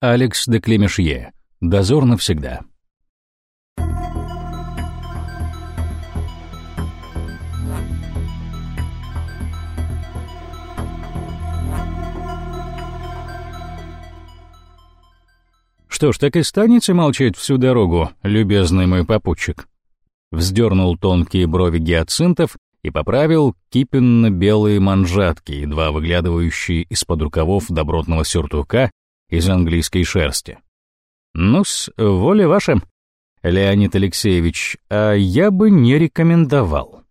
Алекс де Клемешье. Дозор навсегда. Что ж, так и станете молчать всю дорогу, любезный мой попутчик. Вздернул тонкие брови гиацинтов и поправил кипенно-белые манжатки, едва выглядывающие из-под рукавов добротного сюртука из английской шерсти. «Ну-с, воля ваша, Леонид Алексеевич, а я бы не рекомендовал».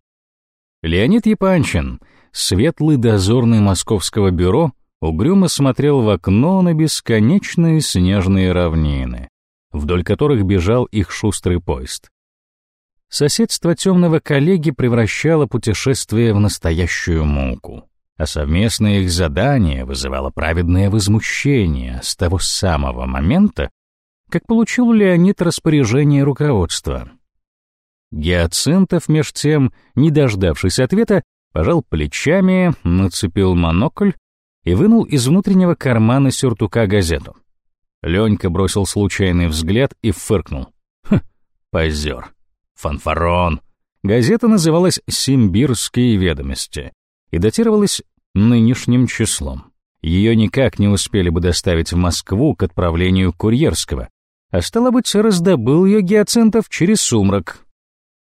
Леонид Епанчин, светлый дозорный московского бюро, угрюмо смотрел в окно на бесконечные снежные равнины, вдоль которых бежал их шустрый поезд. Соседство темного коллеги превращало путешествие в настоящую муку, а совместное их задание вызывало праведное возмущение с того самого момента, как получил Леонид распоряжение руководства. Гиацинтов, меж тем, не дождавшись ответа, пожал плечами, нацепил монокль и вынул из внутреннего кармана сюртука газету. Ленька бросил случайный взгляд и фыркнул. Хм, позер. Фанфарон. Газета называлась «Симбирские ведомости» и датировалась нынешним числом. Ее никак не успели бы доставить в Москву к отправлению курьерского, а стало быть, раздобыл ее гиацинтов через сумрак.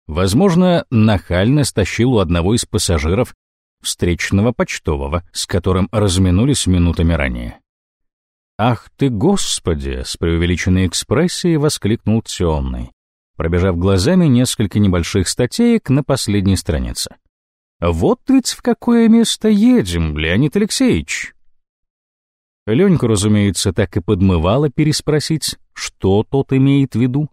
Возможно, нахально стащил у одного из пассажиров встречного почтового, с которым разминулись минутами ранее. «Ах ты, Господи!» — с преувеличенной экспрессией воскликнул темный, пробежав глазами несколько небольших статеек на последней странице. «Вот ведь в какое место едем, Леонид Алексеевич!» Леньку, разумеется, так и подмывало переспросить, что тот имеет в виду.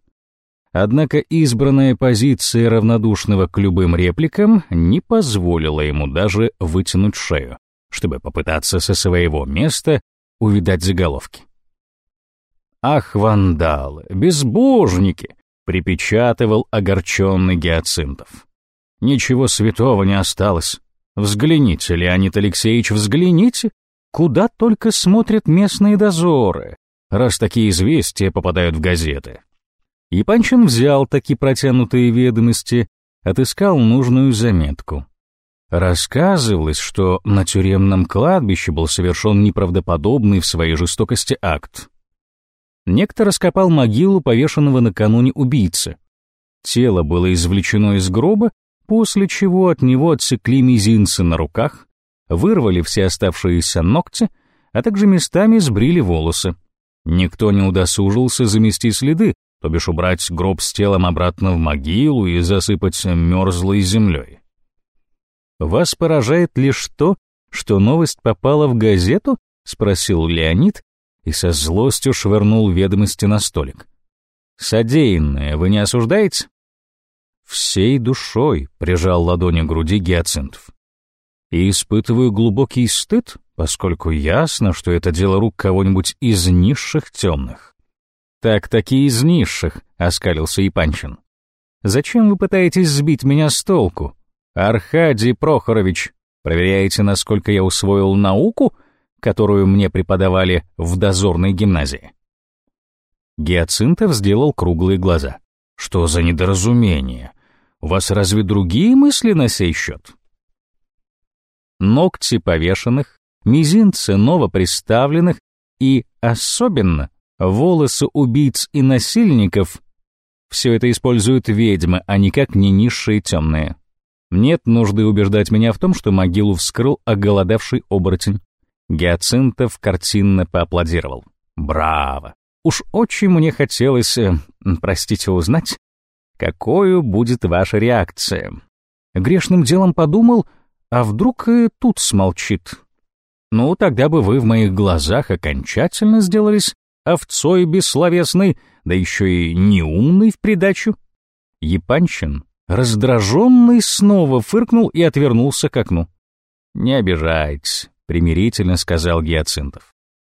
Однако избранная позиция равнодушного к любым репликам не позволила ему даже вытянуть шею, чтобы попытаться со своего места увидать заголовки. «Ах, вандалы, безбожники!» — припечатывал огорченный Гиацинтов. «Ничего святого не осталось. Взгляните, Леонид Алексеевич, взгляните, куда только смотрят местные дозоры, раз такие известия попадают в газеты». И Панчин взял такие протянутые ведомости, отыскал нужную заметку. Рассказывалось, что на тюремном кладбище был совершен неправдоподобный в своей жестокости акт. Некто раскопал могилу повешенного накануне убийцы. Тело было извлечено из гроба, после чего от него отсекли мизинцы на руках, вырвали все оставшиеся ногти, а также местами сбрили волосы. Никто не удосужился замести следы, то бишь убрать гроб с телом обратно в могилу и засыпать мерзлой землей. «Вас поражает лишь то, что новость попала в газету?» — спросил Леонид и со злостью швырнул ведомости на столик. «Содеянное вы не осуждаете?» «Всей душой», — прижал ладони к груди гиацинтов. «И испытываю глубокий стыд, поскольку ясно, что это дело рук кого-нибудь из низших темных. «Так-таки из низших», — оскалился Ипанчин. «Зачем вы пытаетесь сбить меня с толку? Архадий Прохорович, проверяете, насколько я усвоил науку, которую мне преподавали в дозорной гимназии?» Гиацинтов сделал круглые глаза. «Что за недоразумение? У вас разве другие мысли на сей счет?» Ногти повешенных, мизинцы новоприставленных и, особенно, волосы убийц и насильников — все это используют ведьмы, а никак не низшие темные. Нет нужды убеждать меня в том, что могилу вскрыл оголодавший оборотень. Гиацинтов картинно поаплодировал. Браво! Уж очень мне хотелось, э, простите, узнать, какой будет ваша реакция. Грешным делом подумал, а вдруг и тут смолчит. Ну, тогда бы вы в моих глазах окончательно сделались овцой бессловесной, да еще и неумный в придачу. Епанчин, раздраженный, снова фыркнул и отвернулся к окну. «Не обижайтесь», — примирительно сказал Гиацинтов.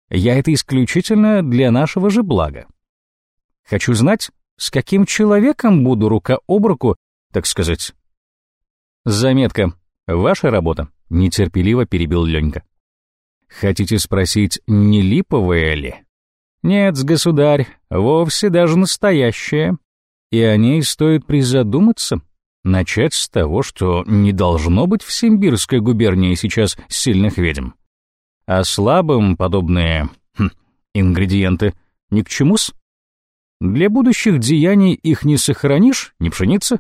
«Я это исключительно для нашего же блага. Хочу знать, с каким человеком буду рука об руку, так сказать». «Заметка. Ваша работа», — нетерпеливо перебил Ленька. «Хотите спросить, не липовая ли?» Нет, государь, вовсе даже настоящая. И о ней стоит призадуматься. Начать с того, что не должно быть в Симбирской губернии сейчас сильных ведьм. А слабым подобные хм, ингредиенты ни к чему-с. Для будущих деяний их не сохранишь, не пшеница.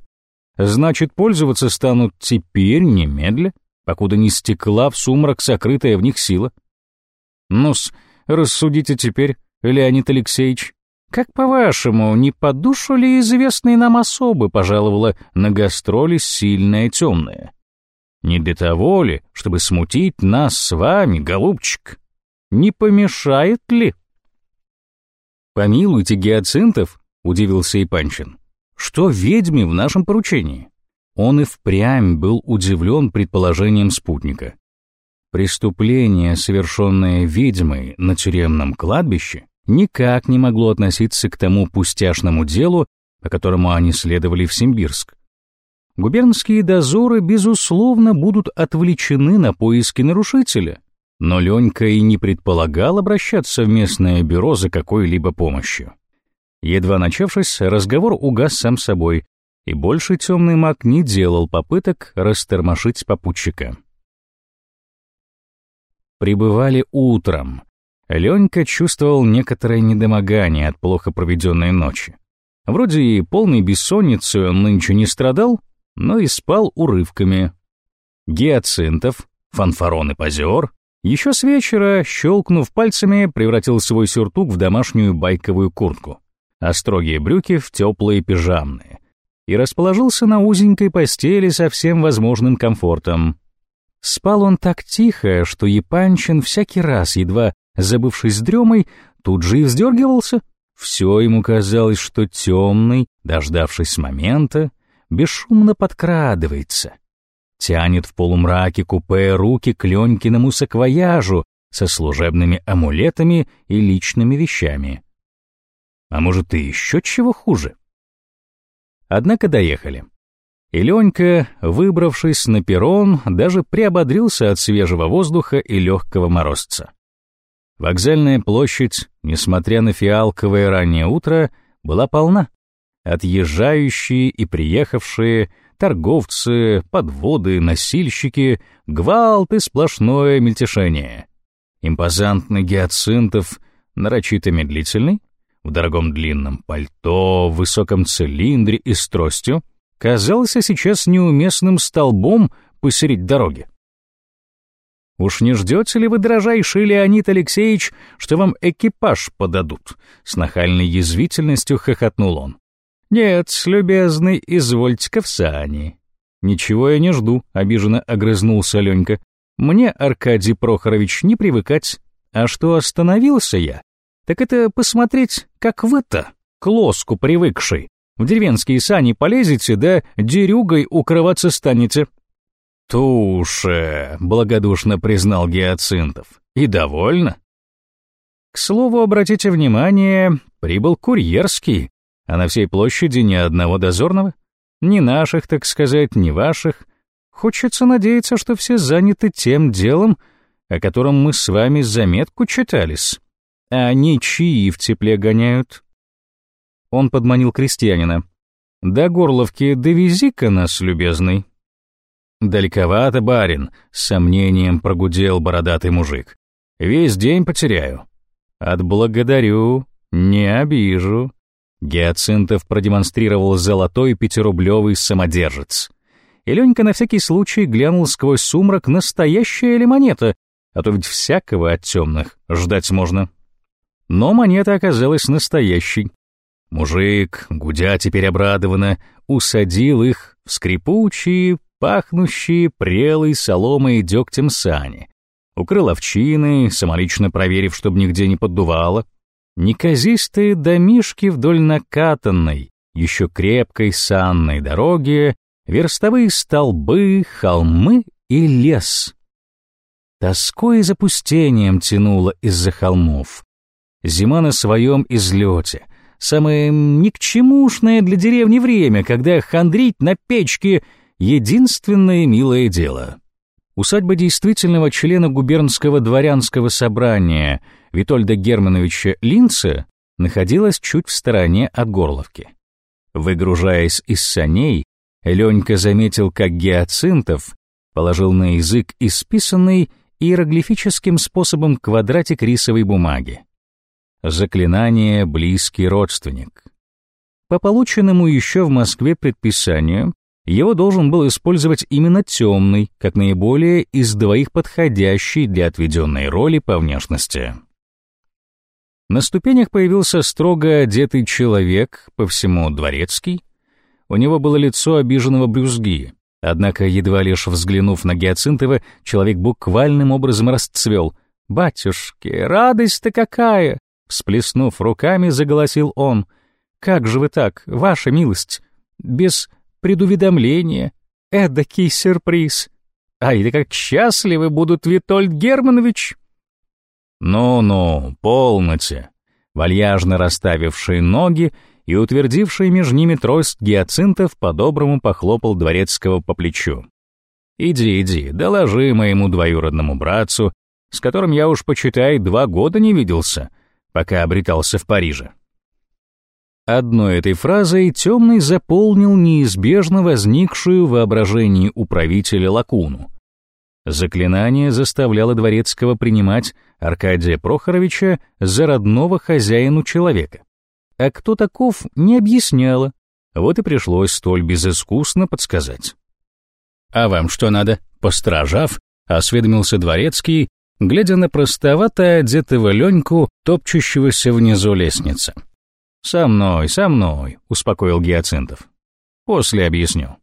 Значит, пользоваться станут теперь немедля, покуда не стекла в сумрак сокрытая в них сила. Ну-с, рассудите теперь, Леонид Алексеевич, как по-вашему, не по душу ли известной нам особы пожаловала на гастроли сильная темная? Не для того ли, чтобы смутить нас с вами, голубчик? Не помешает ли? Помилуйте гиацинтов, удивился Ипанчин. Что ведьме в нашем поручении? Он и впрямь был удивлен предположением спутника. Преступление, совершенное ведьмой на тюремном кладбище, никак не могло относиться к тому пустяшному делу, по которому они следовали в Симбирск. Губернские дозоры, безусловно, будут отвлечены на поиски нарушителя, но Ленька и не предполагал обращаться в местное бюро за какой-либо помощью. Едва начавшись, разговор угас сам собой, и больше темный маг не делал попыток растормошить попутчика. Прибывали утром, Ленька чувствовал некоторое недомогание от плохо проведенной ночи. Вроде и полной бессонницы он нынче не страдал, но и спал урывками. Гиацинтов, фанфарон и позер, еще с вечера, щелкнув пальцами, превратил свой сюртук в домашнюю байковую куртку, а строгие брюки в теплые пижамные, и расположился на узенькой постели со всем возможным комфортом. Спал он так тихо, что Епанчин всякий раз, едва забывшись дремой, тут же и вздергивался. Все ему казалось, что темный, дождавшись момента, бесшумно подкрадывается. Тянет в полумраке купе руки к Ленькиному саквояжу со служебными амулетами и личными вещами. А может, и еще чего хуже? Однако доехали. И Ленька, выбравшись на перрон, даже приободрился от свежего воздуха и легкого морозца. Вокзальная площадь, несмотря на фиалковое раннее утро, была полна. Отъезжающие и приехавшие, торговцы, подводы, носильщики, гвалт и сплошное мельтешение. Импозантный гиацинтов, нарочито медлительный, в дорогом длинном пальто, в высоком цилиндре и с тростью, казался сейчас неуместным столбом посередь дороги. «Уж не ждете ли вы, дорожайший Леонид Алексеевич, что вам экипаж подадут?» С нахальной язвительностью хохотнул он. «Нет, любезный, извольте-ка в сани». «Ничего я не жду», — обиженно огрызнулся Ленька. «Мне, Аркадий Прохорович, не привыкать. А что остановился я? Так это посмотреть, как вы-то, к лоску привыкший, в деревенские сани полезете, да дерюгой укрываться станете». «Туше», — благодушно признал Гиацинтов. «И довольно?» К слову, обратите внимание, прибыл курьерский, а на всей площади ни одного дозорного. Ни наших, так сказать, ни ваших. Хочется надеяться, что все заняты тем делом, о котором мы с вами заметку читались, а не чьи в тепле гоняют. Он подманил крестьянина. «До Горловки довези-ка нас, любезный». «Далековато, барин», — с сомнением прогудел бородатый мужик. «Весь день потеряю». «Отблагодарю, не обижу». Гиацинтов продемонстрировал золотой пятирублевый самодержец. И Ленька на всякий случай глянул сквозь сумрак, настоящая ли монета, а то ведь всякого от темных ждать можно. Но монета оказалась настоящей. Мужик, гудя теперь обрадованно, усадил их в скрипучие, пахнущие прелой соломой и дегтем сани. Укрыл овчины, самолично проверив, чтобы нигде не поддувало. Неказистые домишки вдоль накатанной, еще крепкой санной дороги, верстовые столбы, холмы и лес. Тоской и запустением тянуло из-за холмов. Зима на своем излете. Самое ни к чемушное для деревни время, когда хандрить на печке единственное милое дело. Усадьба действительного члена губернского дворянского собрания Витольда Германовича Линца находилась чуть в стороне от Горловки. Выгружаясь из саней, Ленька заметил, как гиацинтов положил на язык исписанный иероглифическим способом квадратик рисовой бумаги. Заклинание «близкий родственник». По полученному еще в Москве предписанию, его должен был использовать именно темный, как наиболее из двоих подходящий для отведенной роли по внешности. На ступенях появился строго одетый человек, по всему дворецкий. У него было лицо обиженного брюзги, однако, едва лишь взглянув на Гиацинтова, человек буквальным образом расцвел. «Батюшки, радость-то какая!» Всплеснув руками, заголосил он. «Как же вы так, ваша милость? Без предуведомления. Эдакий сюрприз. Ай, да как счастливы будут Витольд Германович!» «Ну-ну, полноте!» Вальяжно расставивший ноги и утвердивший между ними трость гиацинтов по-доброму похлопал дворецкого по плечу. «Иди, иди, доложи моему двоюродному братцу, с которым я уж, почитай, два года не виделся, пока обретался в Париже». Одной этой фразой темный заполнил неизбежно возникшую в воображении управителя лакуну. Заклинание заставляло Дворецкого принимать Аркадия Прохоровича за родного хозяину человека. А кто таков, не объясняло. Вот и пришлось столь безыскусно подсказать. «А вам что надо?» Постражав, осведомился Дворецкий, глядя на простовато одетого Леньку, топчущегося внизу лестницы. «Со мной, со мной», — успокоил Гиацинтов. «После объясню».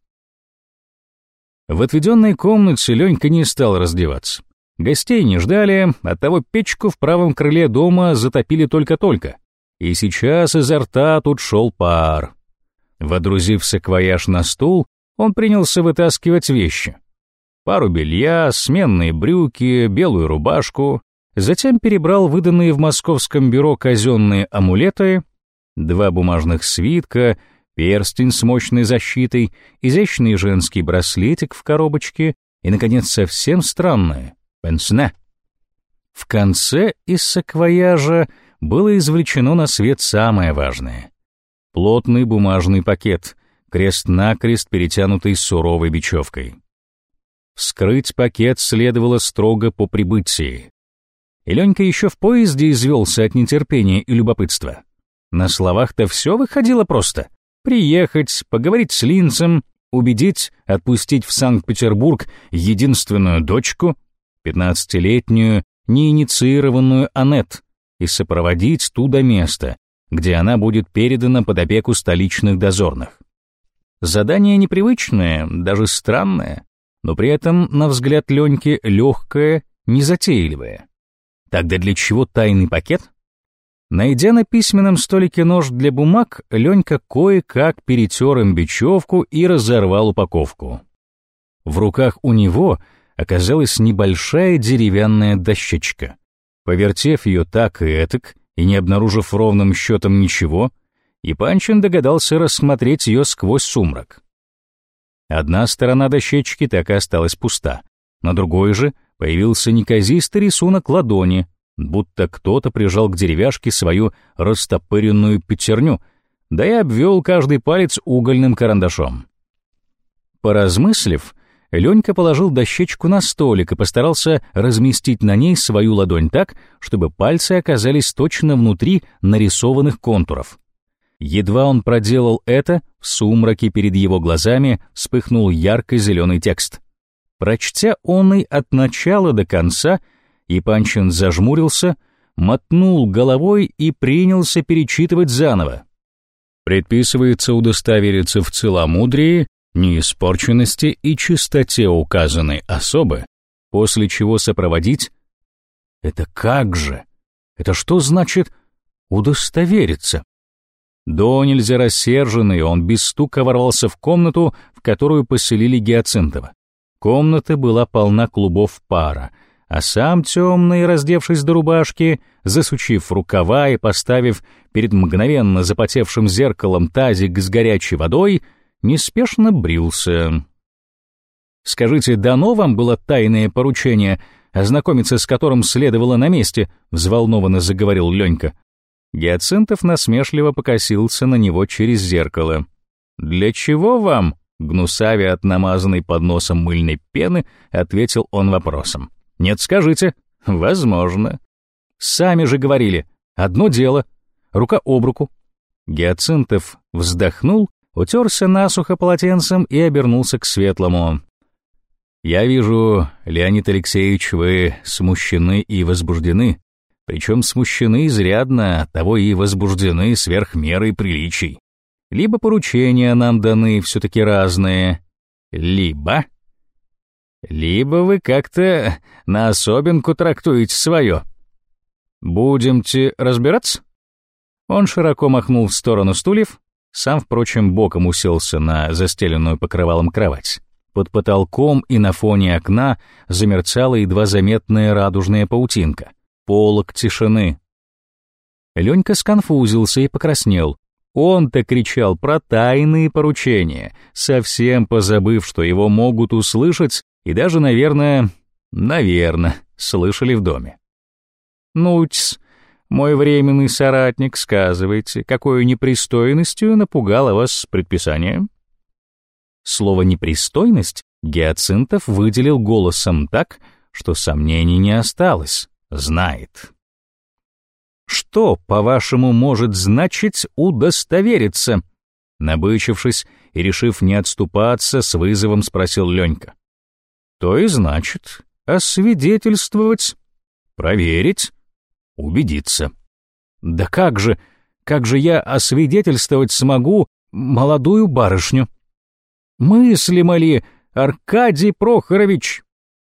В отведенной комнате Ленька не стал раздеваться. Гостей не ждали, оттого печку в правом крыле дома затопили только-только. И сейчас изо рта тут шел пар. Водрузив саквояж на стул, он принялся вытаскивать вещи. Пару белья, сменные брюки, белую рубашку, затем перебрал выданные в московском бюро казенные амулеты, два бумажных свитка, перстень с мощной защитой, изящный женский браслетик в коробочке и, наконец, совсем странное пенсне. В конце из саквояжа было извлечено на свет самое важное. Плотный бумажный пакет, крест-накрест перетянутый суровой бечевкой. Вскрыть пакет следовало строго по прибытии. И Ленька еще в поезде извелся от нетерпения и любопытства. На словах-то все выходило просто. Приехать, поговорить с Линцем, убедить отпустить в Санкт-Петербург единственную дочку, пятнадцатилетнюю, неинициированную Анет, и сопроводить ту до места, где она будет передана под опеку столичных дозорных. Задание непривычное, даже странное, но при этом, на взгляд Леньки, легкое, незатейливое. Тогда для чего тайный пакет? Найдя на письменном столике нож для бумаг, Ленька кое-как перетер им бечевку и разорвал упаковку. В руках у него оказалась небольшая деревянная дощечка. Повертев ее так и этак, и не обнаружив ровным счетом ничего, Ипанчин догадался рассмотреть ее сквозь сумрак. Одна сторона дощечки так и осталась пуста, на другой же появился неказистый рисунок ладони, будто кто-то прижал к деревяшке свою растопыренную пятерню, да и обвел каждый палец угольным карандашом. Поразмыслив, Ленька положил дощечку на столик и постарался разместить на ней свою ладонь так, чтобы пальцы оказались точно внутри нарисованных контуров. Едва он проделал это, в сумраке перед его глазами вспыхнул ярко-зеленый текст. Прочтя он и от начала до конца, Ипанчин зажмурился, мотнул головой и принялся перечитывать заново. Предписывается удостовериться в целомудрии, неиспорченности и чистоте указанной особы, после чего сопроводить... Это как же? Это что значит удостовериться? До нельзя рассерженный, он без стука ворвался в комнату, в которую поселили Гиацинтова. Комната была полна клубов пара, а сам темный, раздевшись до рубашки, засучив рукава и поставив перед мгновенно запотевшим зеркалом тазик с горячей водой, неспешно брился. Скажите, дано вам было тайное поручение, ознакомиться с которым следовало на месте?» — взволнованно заговорил Ленька. Гиацинтов насмешливо покосился на него через зеркало. «Для чего вам?» — гнусавя от намазанной под носом мыльной пены, ответил он вопросом. «Нет, скажите». «Возможно». «Сами же говорили. Одно дело. Рука об руку». Гиацинтов вздохнул, утерся насухо полотенцем и обернулся к светлому. «Я вижу, Леонид Алексеевич, вы смущены и возбуждены, причем смущены изрядно, того и возбуждены сверх меры приличий. Либо поручения нам даны все-таки разные, либо... Либо вы как-то на особенку трактуете свое. Будемте разбираться?» Он широко махнул в сторону стульев, сам, впрочем, боком уселся на застеленную покрывалом кровать. Под потолком и на фоне окна замерцала едва заметная радужная паутинка. Полок тишины. Ленька сконфузился и покраснел. Он-то кричал про тайные поручения, совсем позабыв, что его могут услышать и даже, наверное, наверное, слышали в доме. «Ну-тьс, мой временный соратник, сказывайте, какой непристойностью напугало вас предписание?» Слово «непристойность» Гиацинтов выделил голосом так, что сомнений не осталось. Знает. «Что, по-вашему, может значить удостовериться?» Набычившись и решив не отступаться, с вызовом спросил Ленька. «То и значит, освидетельствовать, проверить, убедиться». «Да как же, как же я освидетельствовать смогу молодую барышню?» Мыслимо ли, Аркадий Прохорович?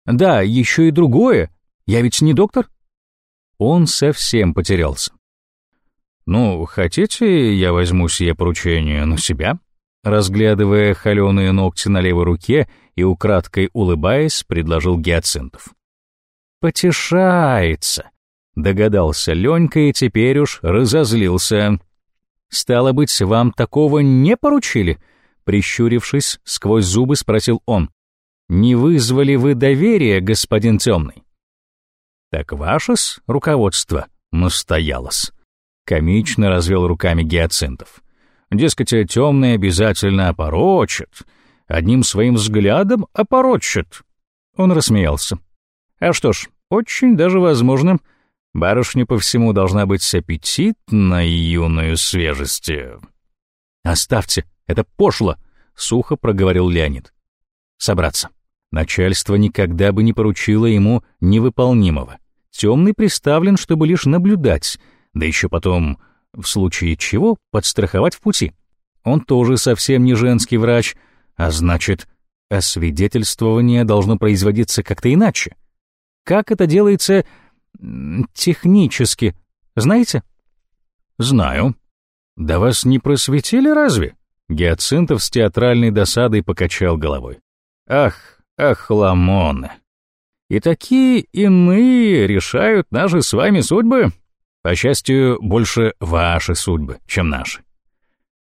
Да, еще и другое. Я ведь не доктор. Он совсем потерялся. «Ну, хотите, я возьму сие поручение на себя?» Разглядывая холеные ногти на левой руке и украдкой улыбаясь, предложил Гиацинтов. «Потешается», — догадался Ленька и теперь уж разозлился. «Стало быть, вам такого не поручили?» Прищурившись, сквозь зубы спросил он. «Не вызвали вы доверия, господин Темный?» «Так ваше-с руководство настоялось». Комично развел руками гиацинтов. Дескать, темный обязательно опорочит. Одним своим взглядом опорочит. Он рассмеялся. А что ж, очень даже возможно, барышня по всему должна быть аппетитной юной свежести. Оставьте, это пошло, сухо проговорил Леонид. Собраться. Начальство никогда бы не поручило ему невыполнимого. Темный приставлен, чтобы лишь наблюдать, да еще потом, в случае чего, подстраховать в пути. Он тоже совсем не женский врач, а значит, освидетельствование должно производиться как-то иначе. Как это делается технически, знаете? Знаю. Да вас не просветили разве? Гиацинтов с театральной досадой покачал головой. «Ах, ах, ламоны! И такие иные решают наши с вами судьбы. По счастью, больше ваши судьбы, чем наши».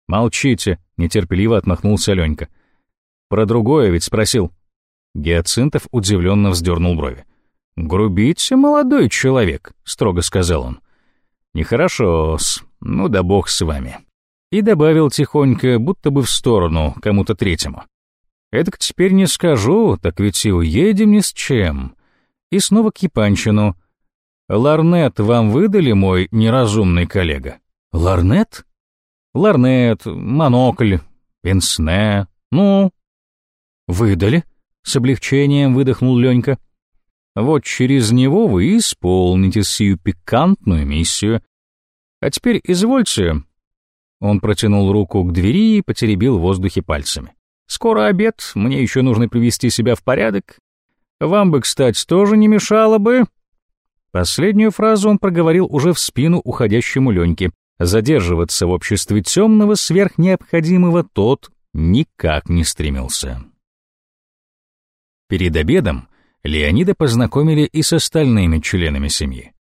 «Молчите», — нетерпеливо отмахнулся Ленька. «Про другое ведь спросил». Гиацинтов удивленно вздернул брови. «Грубите, молодой человек», — строго сказал он. «Нехорошо-с. Ну да бог с вами» и добавил тихонько, будто бы в сторону, кому-то третьему. «Эдак теперь не скажу, так ведь и уедем ни с чем». И снова к Япанчину. «Ларнет вам выдали, мой неразумный коллега?» «Ларнет?» «Ларнет, монокль, пенсне, ну...» «Выдали?» — с облегчением выдохнул Ленька. «Вот через него вы исполните сию пикантную миссию. А теперь извольте, он протянул руку к двери и потеребил в воздухе пальцами. «Скоро обед, мне еще нужно привести себя в порядок. Вам бы, кстати, тоже не мешало бы...» Последнюю фразу он проговорил уже в спину уходящему Леньке. Задерживаться в обществе темного сверх необходимого тот никак не стремился. Перед обедом Леонида познакомили и с остальными членами семьи.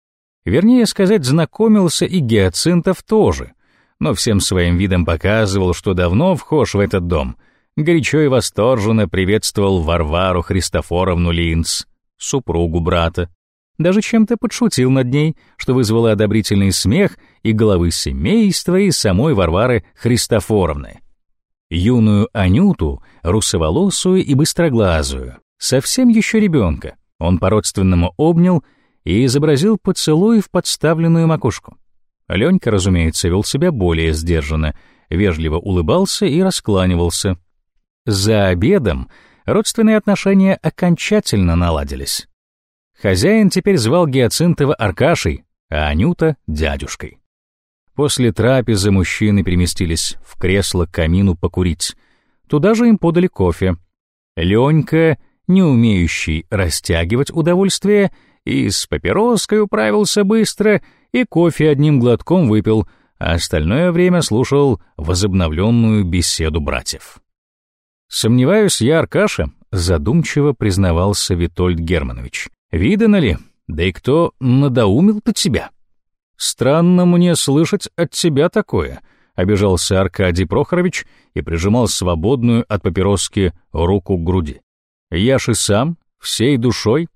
Вернее сказать, знакомился и Геоцинтов тоже — но всем своим видом показывал, что давно вхож в этот дом, горячо и восторженно приветствовал Варвару Христофоровну Линц, супругу брата. Даже чем-то подшутил над ней, что вызвало одобрительный смех и головы семейства, и самой Варвары Христофоровны. Юную Анюту, русоволосую и быстроглазую, совсем еще ребенка, он по-родственному обнял и изобразил поцелуй в подставленную макушку. Ленька, разумеется, вел себя более сдержанно, вежливо улыбался и раскланивался. За обедом родственные отношения окончательно наладились. Хозяин теперь звал Гиацинтова Аркашей, а Анюта — дядюшкой. После трапезы мужчины переместились в кресло к камину покурить. Туда же им подали кофе. Ленька, не умеющий растягивать удовольствие, и с папироской управился быстро, и кофе одним глотком выпил, а остальное время слушал возобновленную беседу братьев. «Сомневаюсь я, Аркаша», — задумчиво признавался Витольд Германович. «Видано ли? Да и кто надоумил-то тебя?» «Странно мне слышать от тебя такое», — обижался Аркадий Прохорович и прижимал свободную от папироски руку к груди. «Я ж и сам, всей душой.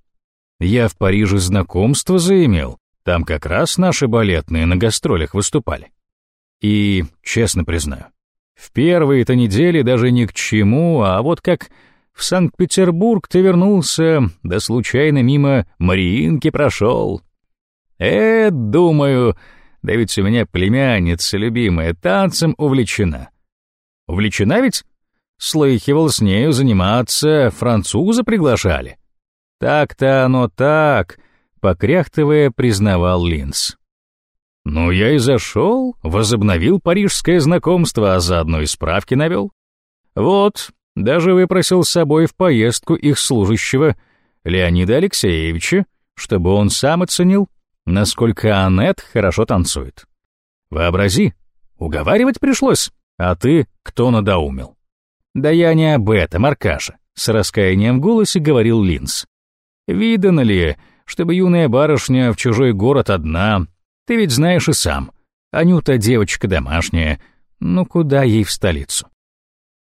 Я в Париже знакомство заимел, там как раз наши балетные на гастролях выступали. И, честно признаю, в первые-то недели даже ни к чему, а вот как в Санкт-Петербург ты вернулся, да случайно мимо Мариинки прошел. Э, думаю, да ведь у меня племянница любимая танцем увлечена. Увлечена ведь? Слыхивал с нею заниматься, француза приглашали. Так-то оно так, покряхтывая, признавал Линз. Ну, я и зашел, возобновил парижское знакомство, а заодно и справки навел. Вот, даже выпросил с собой в поездку их служащего, Леонида Алексеевича, чтобы он сам оценил, насколько Аннет хорошо танцует. Вообрази, уговаривать пришлось, а ты кто надоумил? Да я не об этом, Аркаша, с раскаянием в голосе говорил Линз. Видано ли, чтобы юная барышня в чужой город одна, ты ведь знаешь и сам. Анюта девочка домашняя, ну куда ей в столицу?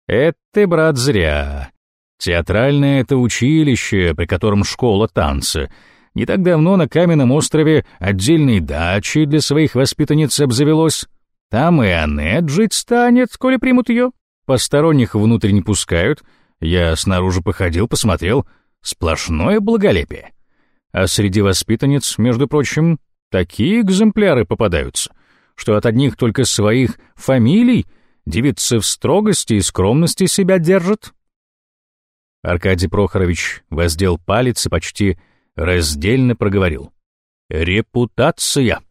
Это ты, брат, зря. Театральное это училище, при котором школа танца. Не так давно на Каменном острове отдельной дачи для своих воспитанниц обзавелось. Там и Аннет жить станет, коли примут ее. Посторонних внутрь не пускают. Я снаружи походил, посмотрел. Сплошное благолепие. А среди воспитанниц, между прочим, Такие экземпляры попадаются, что от одних только своих фамилий девицы в строгости и скромности себя держат. Аркадий Прохорович воздел палец и почти раздельно проговорил. «Репутация!»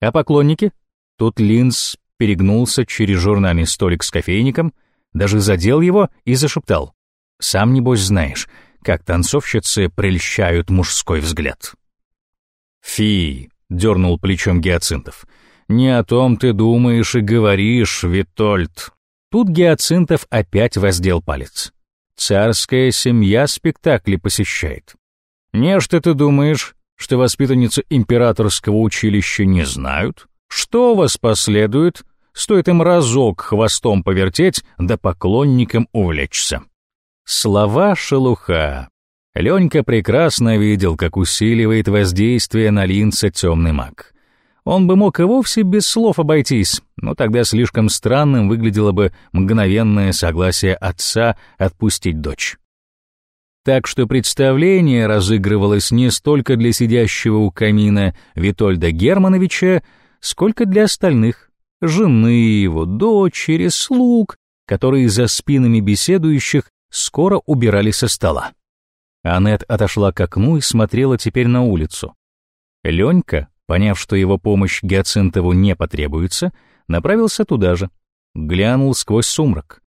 А поклонники? Тут Линз перегнулся через журнальный столик с кофейником, даже задел его и зашептал. «Сам, небось, знаешь, как танцовщицы прельщают мужской взгляд». «Фи!» — дернул плечом Гиацинтов. «Не о том ты думаешь и говоришь, Витольд». Тут Гиацинтов опять воздел палец. «Царская семья спектакли посещает. Не что ты думаешь, что воспитанницы императорского училища не знают? Что вас последует, стоит им разок хвостом повертеть, да поклонникам увлечься?» Слова шелуха, Ленька прекрасно видел, как усиливает воздействие на Линца темный маг. Он бы мог и вовсе без слов обойтись, но тогда слишком странным выглядело бы мгновенное согласие отца отпустить дочь. Так что представление разыгрывалось не столько для сидящего у камина Витольда Германовича, сколько для остальных, жены его, дочери, слуг, которые за спинами беседующих скоро убирали со стола. Аннет отошла к окну и смотрела теперь на улицу. Ленька, поняв, что его помощь Гиацинтову не потребуется, направился туда же, глянул сквозь сумрак.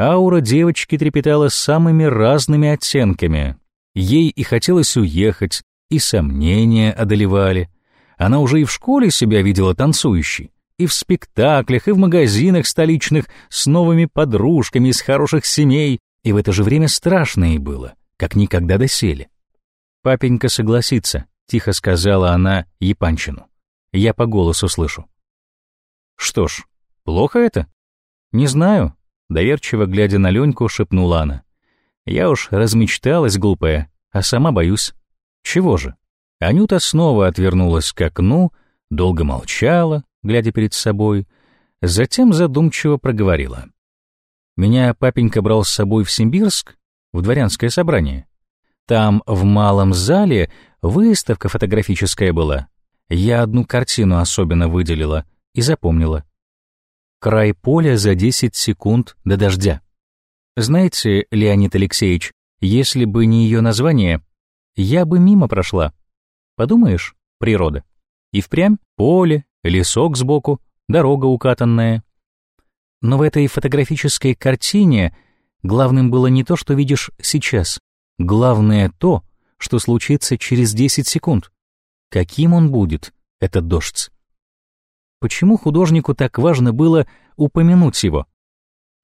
Аура девочки трепетала самыми разными оттенками. Ей и хотелось уехать, и сомнения одолевали. Она уже и в школе себя видела танцующей, и в спектаклях, и в магазинах столичных с новыми подружками из хороших семей, и в это же время страшно ей было как никогда доселе. «Папенька согласится», — тихо сказала она Епанчину. «Я по голосу слышу». «Что ж, плохо это?» «Не знаю. Доверчиво глядя на Леньку, шепнула она. Я уж размечталась, глупая, а сама боюсь. Чего же? Анюта снова отвернулась к окну, долго молчала, глядя перед собой, затем задумчиво проговорила. Меня папенька брал с собой в Симбирск, в дворянское собрание. Там, в малом зале, выставка фотографическая была. Я одну картину особенно выделила и запомнила. Край поля за 10 секунд до дождя. Знаете, Леонид Алексеевич, если бы не ее название, я бы мимо прошла. Подумаешь, природа. И впрямь поле, лесок сбоку, дорога укатанная. Но в этой фотографической картине главным было не то, что видишь сейчас. Главное то, что случится через 10 секунд. Каким он будет, этот дождь? Почему художнику так важно было упомянуть его?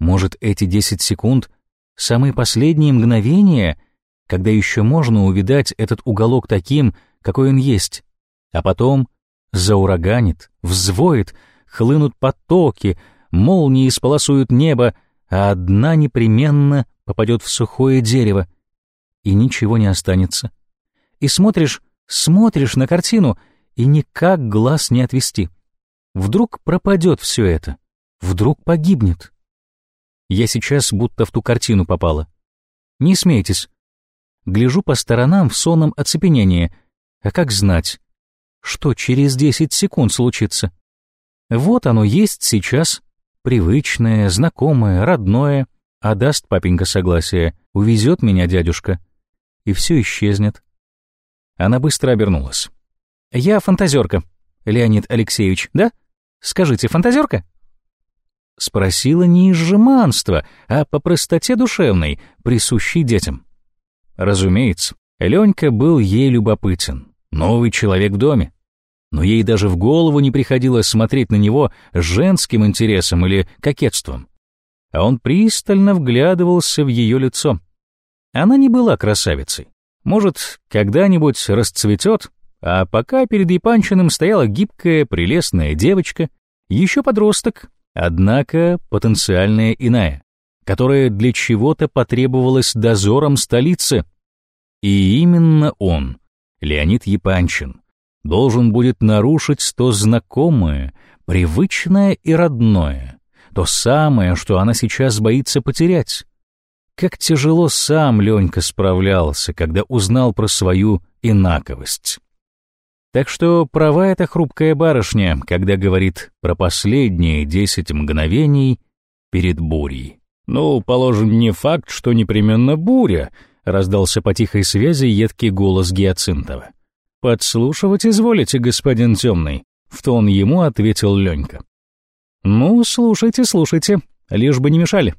Может, эти 10 секунд — самые последние мгновения, когда еще можно увидать этот уголок таким, какой он есть, а потом заураганит, взвоет, хлынут потоки, молнии сполосуют небо, а одна непременно попадет в сухое дерево, и ничего не останется. И смотришь, смотришь на картину, и никак глаз не отвести. Вдруг пропадет все это, вдруг погибнет. Я сейчас будто в ту картину попала. Не смейтесь. Гляжу по сторонам в сонном оцепенении, а как знать, что через десять секунд случится? Вот оно есть сейчас, привычное, знакомое, родное, а даст папенька согласие, увезет меня дядюшка, и все исчезнет. Она быстро обернулась. «Я фантазерка, Леонид Алексеевич, да? Скажите, фантазерка?» Спросила не из жеманства, а по простоте душевной, присущей детям. Разумеется, Ленька был ей любопытен. Новый человек в доме но ей даже в голову не приходило смотреть на него женским интересом или кокетством. А он пристально вглядывался в ее лицо. Она не была красавицей. Может, когда-нибудь расцветет, а пока перед Япанчиным стояла гибкая, прелестная девочка, еще подросток, однако потенциальная иная, которая для чего-то потребовалась дозором столицы. И именно он, Леонид Япанчин, должен будет нарушить то знакомое, привычное и родное, то самое, что она сейчас боится потерять. Как тяжело сам Ленька справлялся, когда узнал про свою инаковость. Так что права эта хрупкая барышня, когда говорит про последние десять мгновений перед бурей. «Ну, положим, не факт, что непременно буря», — раздался по тихой связи едкий голос Гиацинтова. «Подслушивать изволите, господин темный», — в тон ему ответил Ленька. «Ну, слушайте, слушайте, лишь бы не мешали.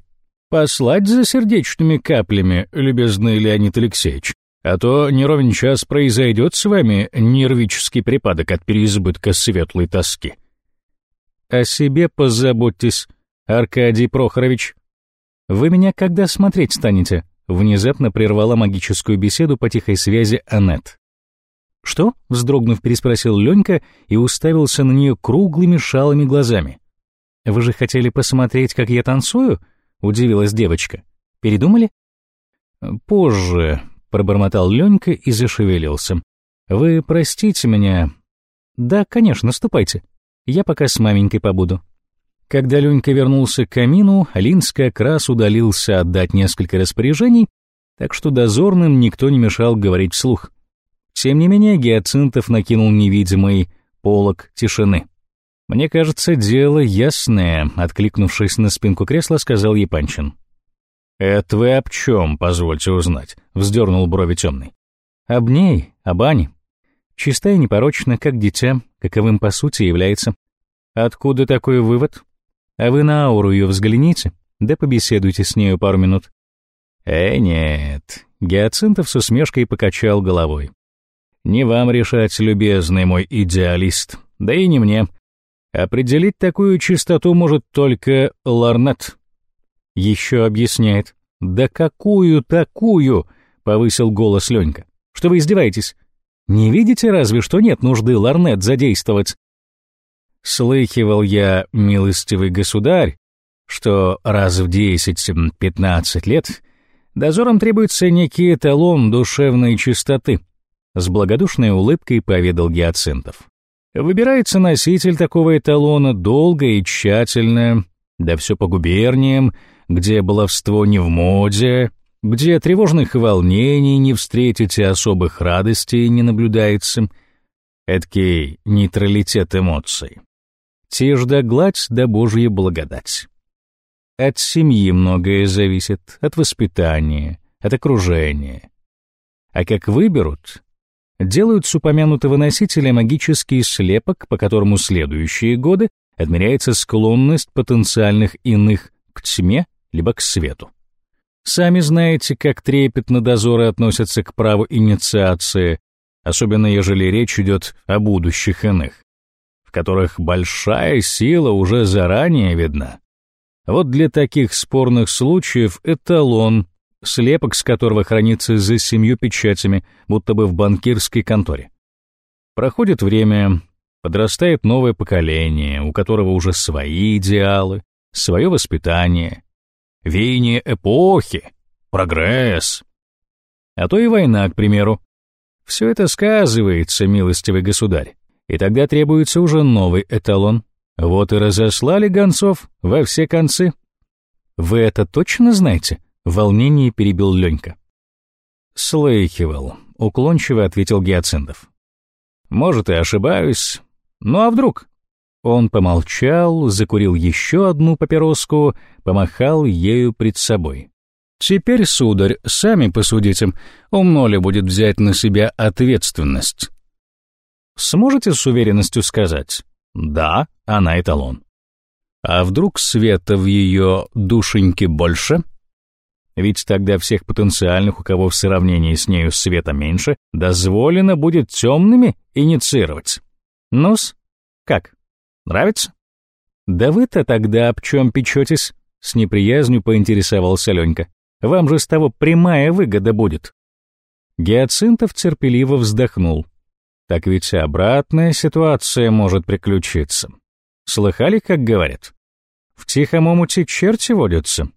Послать за сердечными каплями, любезный Леонид Алексеевич, а то не час произойдет с вами нервический припадок от переизбытка светлой тоски». «О себе позаботьтесь, Аркадий Прохорович. Вы меня когда смотреть станете?» Внезапно прервала магическую беседу по тихой связи Аннет. «Что?» — вздрогнув, переспросил Ленька и уставился на нее круглыми шалыми глазами. «Вы же хотели посмотреть, как я танцую?» — удивилась девочка. «Передумали?» «Позже», — пробормотал Ленька и зашевелился. «Вы простите меня?» «Да, конечно, ступайте. Я пока с маменькой побуду». Когда Ленька вернулся к камину, Алинский как раз удалился отдать несколько распоряжений, так что дозорным никто не мешал говорить вслух. Тем не менее, Гиацинтов накинул невидимый полог тишины. «Мне кажется, дело ясное», — откликнувшись на спинку кресла, сказал Епанчин. «Это вы об чем, позвольте узнать?» — вздернул брови темный. «Об ней, об Ане. Чистая и непорочна, как дитя, каковым по сути является. Откуда такой вывод? А вы на ауру ее взгляните, да побеседуйте с нею пару минут». «Э, нет», — Гиацинтов с усмешкой покачал головой. Не вам решать, любезный мой идеалист, да и не мне. Определить такую чистоту может только Ларнет. Еще объясняет. «Да какую такую?» — повысил голос Ленька. «Что вы издеваетесь? Не видите разве, что нет нужды Ларнет задействовать?» Слыхивал я, милостивый государь, что раз в 10-15 лет дозорам требуется некий эталон душевной чистоты. С благодушной улыбкой поведал Гиацинтов. Выбирается носитель такого эталона долго и тщательно, да все по губерниям, где баловство не в моде, где тревожных волнений не встретите, особых радостей не наблюдается. Эдакий нейтралитет эмоций. Да гладь да божья благодать. От семьи многое зависит, от воспитания, от окружения. А как выберут, делают с упомянутого носителя магический слепок, по которому следующие годы отмеряется склонность потенциальных иных к тьме либо к свету. Сами знаете, как трепетно дозоры относятся к праву инициации, особенно ежели речь идет о будущих иных, в которых большая сила уже заранее видна. Вот для таких спорных случаев эталон, слепок с которого хранится за семью печатями, будто бы в банкирской конторе. Проходит время, подрастает новое поколение, у которого уже свои идеалы, свое воспитание, веяние эпохи, прогресс. А то и война, к примеру. Все это сказывается, милостивый государь, и тогда требуется уже новый эталон. Вот и разослали гонцов во все концы. Вы это точно знаете? В волнении перебил Ленька. Слыхивал, уклончиво ответил Гиацинтов. Может, и ошибаюсь. Ну а вдруг? Он помолчал, закурил еще одну папироску, помахал ею пред собой. «Теперь, сударь, сами посудите, умно ли будет взять на себя ответственность?» «Сможете с уверенностью сказать?» «Да, она эталон». «А вдруг света в ее душеньке больше?» Ведь тогда всех потенциальных, у кого в сравнении с нею света меньше, дозволено будет темными инициировать. Нос? Как? Нравится? Да вы-то тогда об чем печетесь? С неприязнью поинтересовался Ленька. Вам же с того прямая выгода будет. Гиацинтов терпеливо вздохнул. Так ведь обратная ситуация может приключиться. Слыхали, как говорят? В тихом омуте черти водятся.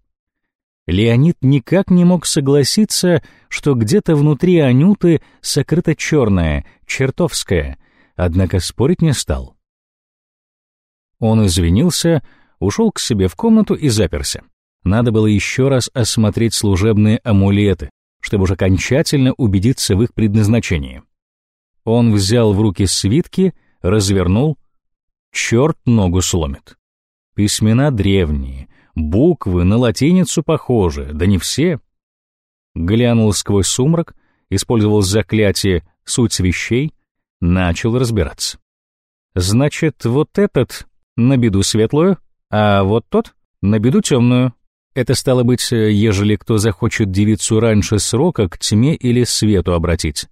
Леонид никак не мог согласиться, что где-то внутри Анюты сокрыто черное, чертовское, однако спорить не стал. Он извинился, ушел к себе в комнату и заперся. Надо было еще раз осмотреть служебные амулеты, чтобы уже окончательно убедиться в их предназначении. Он взял в руки свитки, развернул. Черт ногу сломит. Письмена древние, буквы на латиницу похожи, да не все. Глянул сквозь сумрак, использовал заклятие «суть вещей», начал разбираться. Значит, вот этот на беду светлую, а вот тот на беду темную. Это стало быть, ежели кто захочет девицу раньше срока к тьме или свету обратить.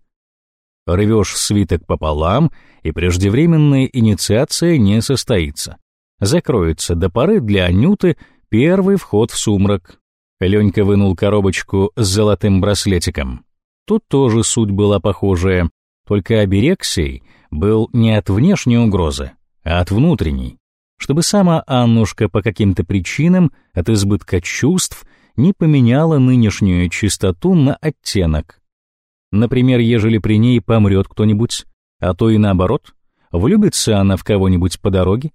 Рвешь свиток пополам, и преждевременная инициация не состоится. Закроется до поры для Анюты первый вход в сумрак. Ленька вынул коробочку с золотым браслетиком. Тут тоже суть была похожая, только оберег сей был не от внешней угрозы, а от внутренней чтобы сама Аннушка по каким-то причинам от избытка чувств не поменяла нынешнюю чистоту на оттенок. Например, ежели при ней помрет кто-нибудь, а то и наоборот, влюбится она в кого-нибудь по дороге.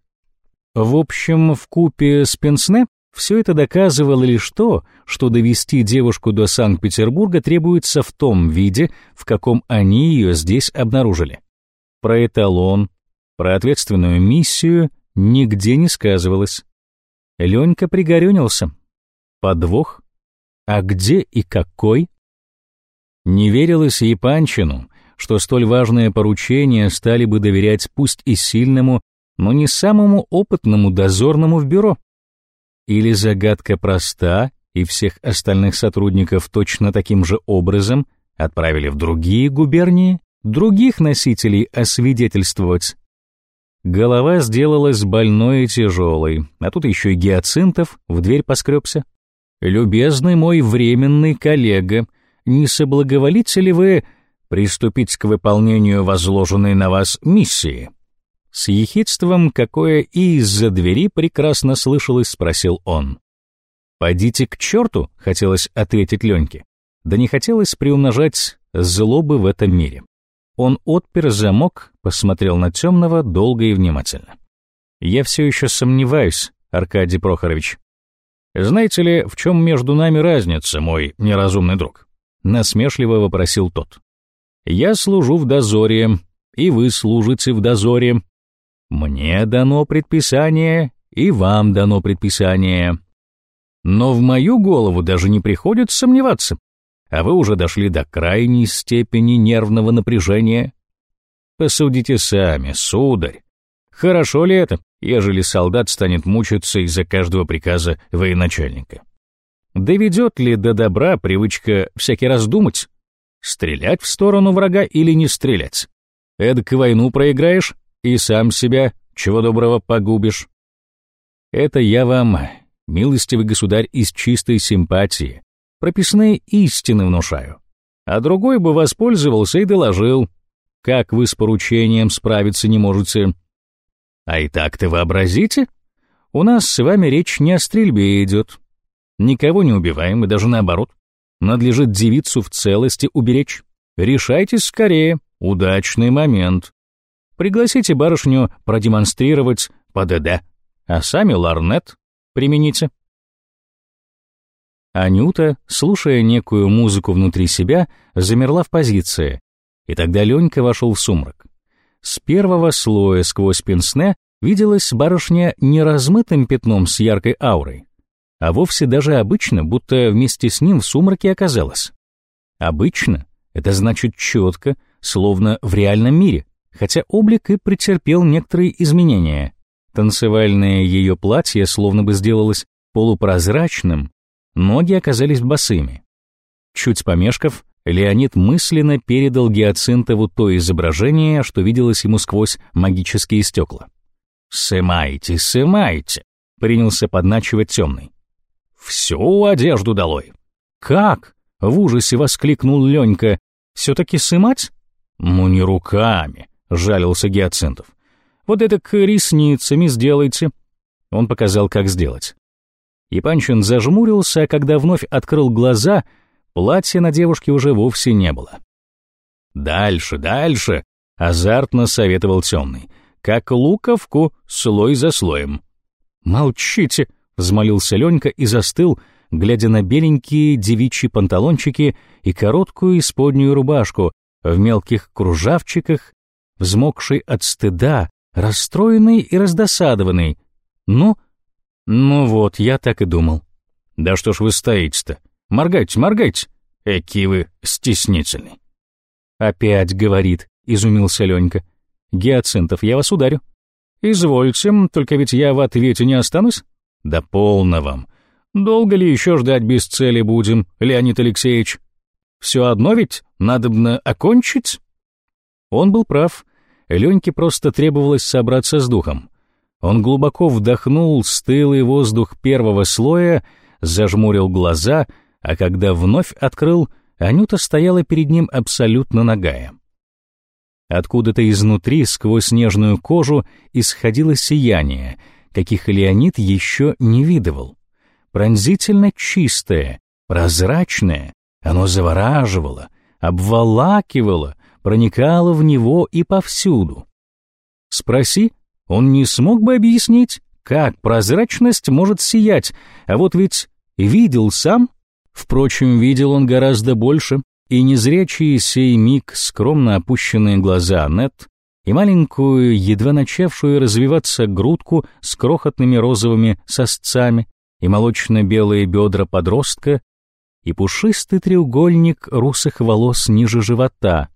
В общем, в купе с Пенсне все это доказывало лишь то, что довести девушку до Санкт-Петербурга требуется в том виде, в каком они ее здесь обнаружили. Про эталон, про ответственную миссию нигде не сказывалось. Ленька пригорюнился. Подвох? А где и какой? Не верилось и Панчину, что столь важное поручение стали бы доверять пусть и сильному, но не самому опытному дозорному в бюро. Или загадка проста, и всех остальных сотрудников точно таким же образом отправили в другие губернии, других носителей освидетельствовать. Голова сделалась больной и тяжелой, а тут еще и гиацинтов в дверь поскребся. «Любезный мой временный коллега, не соблаговолите ли вы приступить к выполнению возложенной на вас миссии?» С ехидством, какое и из-за двери прекрасно слышалось, спросил он. «Пойдите к черту», — хотелось ответить Леньке. Да не хотелось приумножать злобы в этом мире. Он отпер замок, посмотрел на темного долго и внимательно. «Я все еще сомневаюсь, Аркадий Прохорович. Знаете ли, в чем между нами разница, мой неразумный друг?» Насмешливо вопросил тот. «Я служу в дозоре, и вы служите в дозоре. Мне дано предписание, и вам дано предписание. Но в мою голову даже не приходит сомневаться а вы уже дошли до крайней степени нервного напряжения. Посудите сами, сударь. Хорошо ли это, ежели солдат станет мучиться из-за каждого приказа военачальника? Доведет ли до добра привычка всякий раз думать, стрелять в сторону врага или не стрелять? Эдак войну проиграешь и сам себя, чего доброго, погубишь. Это я вам, милостивый государь, из чистой симпатии, прописные истины внушаю. А другой бы воспользовался и доложил, как вы с поручением справиться не можете. А и так-то вообразите, у нас с вами речь не о стрельбе идет. Никого не убиваем, и даже наоборот. Надлежит девицу в целости уберечь. Решайтесь скорее, удачный момент. Пригласите барышню продемонстрировать ПДД, а сами ларнет примените. Анюта, слушая некую музыку внутри себя, замерла в позиции, и тогда Ленька вошел в сумрак. С первого слоя сквозь пенсне виделась барышня не размытым пятном с яркой аурой, а вовсе даже обычно, будто вместе с ним в сумраке оказалась. Обычно — это значит четко, словно в реальном мире, хотя облик и претерпел некоторые изменения. Танцевальное ее платье словно бы сделалось полупрозрачным, Ноги оказались босыми. Чуть помешков, Леонид мысленно передал Гиацинтову то изображение, что виделось ему сквозь магические стекла. «Сымайте, сымайте!» — принялся подначивать темный. «Всю одежду долой!» «Как?» — в ужасе воскликнул Ленька. «Все-таки сымать?» «Ну не руками!» — жалился Гиацинтов. «Вот это к ресницами сделайте!» Он показал, как сделать. И Панчин зажмурился, а когда вновь открыл глаза, платья на девушке уже вовсе не было. «Дальше, дальше!» — азартно советовал темный. «Как луковку, слой за слоем». «Молчите!» — взмолился Ленька и застыл, глядя на беленькие девичьи панталончики и короткую исподнюю рубашку в мелких кружавчиках, взмокший от стыда, расстроенный и раздосадованный. «Ну, ну вот, я так и думал. Да что ж вы стоите-то? Моргайте, моргайте. Эки вы стеснительный. Опять говорит, изумился Ленька. Гиацинтов, я вас ударю. Извольте, только ведь я в ответе не останусь. Да полно вам. Долго ли еще ждать без цели будем, Леонид Алексеевич? Все одно ведь надобно окончить? Он был прав. Леньке просто требовалось собраться с духом. Он глубоко вдохнул стылый воздух первого слоя, зажмурил глаза, а когда вновь открыл, Анюта стояла перед ним абсолютно нагая. Откуда-то изнутри, сквозь нежную кожу, исходило сияние, каких Леонид еще не видывал. Пронзительно чистое, прозрачное, оно завораживало, обволакивало, проникало в него и повсюду. «Спроси», он не смог бы объяснить, как прозрачность может сиять, а вот ведь видел сам. Впрочем, видел он гораздо больше, и незрячие сей миг скромно опущенные глаза Аннет, и маленькую, едва начавшую развиваться грудку с крохотными розовыми сосцами, и молочно-белые бедра подростка, и пушистый треугольник русых волос ниже живота.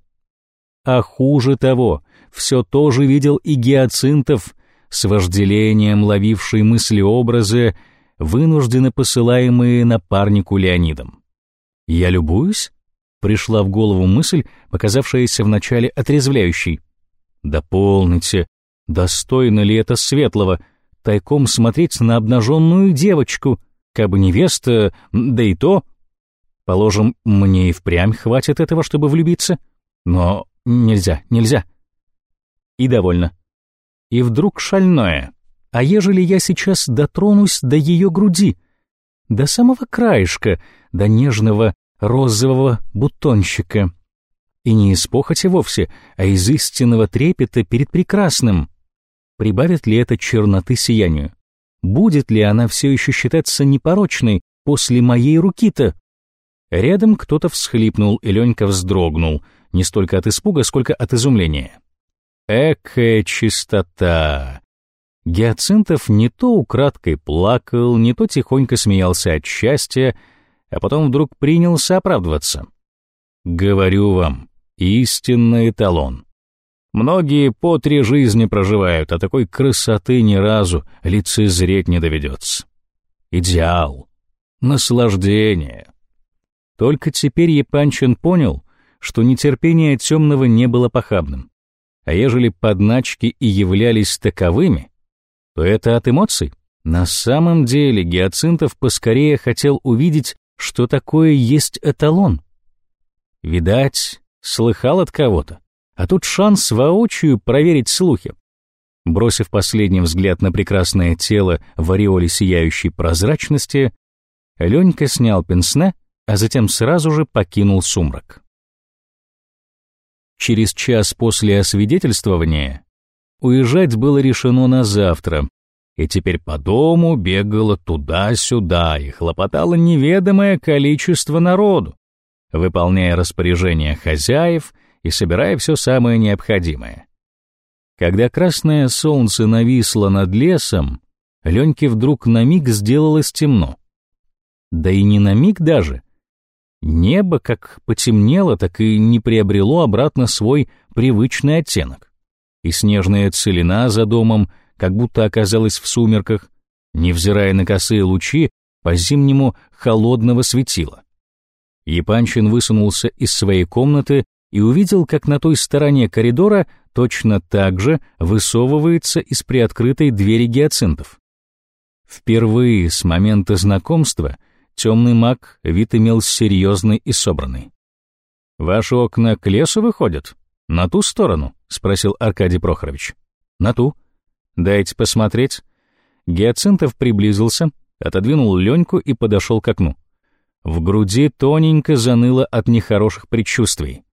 А хуже того, все то же видел и Гиацинтов, с вожделением ловивший мысли-образы, вынужденно посылаемые напарнику Леонидом. «Я любуюсь?» — пришла в голову мысль, показавшаяся вначале отрезвляющей. «Да полните, достойно ли это светлого, тайком смотреть на обнаженную девочку, как бы невеста, да и то...» Положим, мне и впрямь хватит этого, чтобы влюбиться. Но нельзя, нельзя и довольно. И вдруг шальное. А ежели я сейчас дотронусь до ее груди, до самого краешка, до нежного розового бутончика, и не из похоти вовсе, а из истинного трепета перед прекрасным, прибавит ли это черноты сиянию? Будет ли она все еще считаться непорочной после моей руки-то? Рядом кто-то всхлипнул, и Ленька вздрогнул, не столько от испуга, сколько от изумления. Экая чистота! Гиацинтов не то украдкой плакал, не то тихонько смеялся от счастья, а потом вдруг принялся оправдываться. «Говорю вам, истинный эталон. Многие по три жизни проживают, а такой красоты ни разу лицезреть не доведется. Идеал. Наслаждение. Только теперь Епанчин понял, что нетерпение темного не было похабным. А ежели подначки и являлись таковыми, то это от эмоций. На самом деле Гиацинтов поскорее хотел увидеть, что такое есть эталон. Видать, слыхал от кого-то, а тут шанс воочию проверить слухи. Бросив последний взгляд на прекрасное тело в ореоле сияющей прозрачности, Ленька снял пенсне, а затем сразу же покинул сумрак. Через час после освидетельствования уезжать было решено на завтра, и теперь по дому бегало туда-сюда и хлопотало неведомое количество народу, выполняя распоряжения хозяев и собирая все самое необходимое. Когда красное солнце нависло над лесом, Леньке вдруг на миг сделалось темно. Да и не на миг даже — Небо как потемнело, так и не приобрело обратно свой привычный оттенок. И снежная целина за домом как будто оказалась в сумерках, невзирая на косые лучи по-зимнему холодного светила. Епанчин высунулся из своей комнаты и увидел, как на той стороне коридора точно так же высовывается из приоткрытой двери гиацинтов. Впервые с момента знакомства — Темный маг вид имел серьезный и собранный. «Ваши окна к лесу выходят? На ту сторону?» — спросил Аркадий Прохорович. «На ту. Дайте посмотреть». Гиацинтов приблизился, отодвинул Леньку и подошел к окну. В груди тоненько заныло от нехороших предчувствий.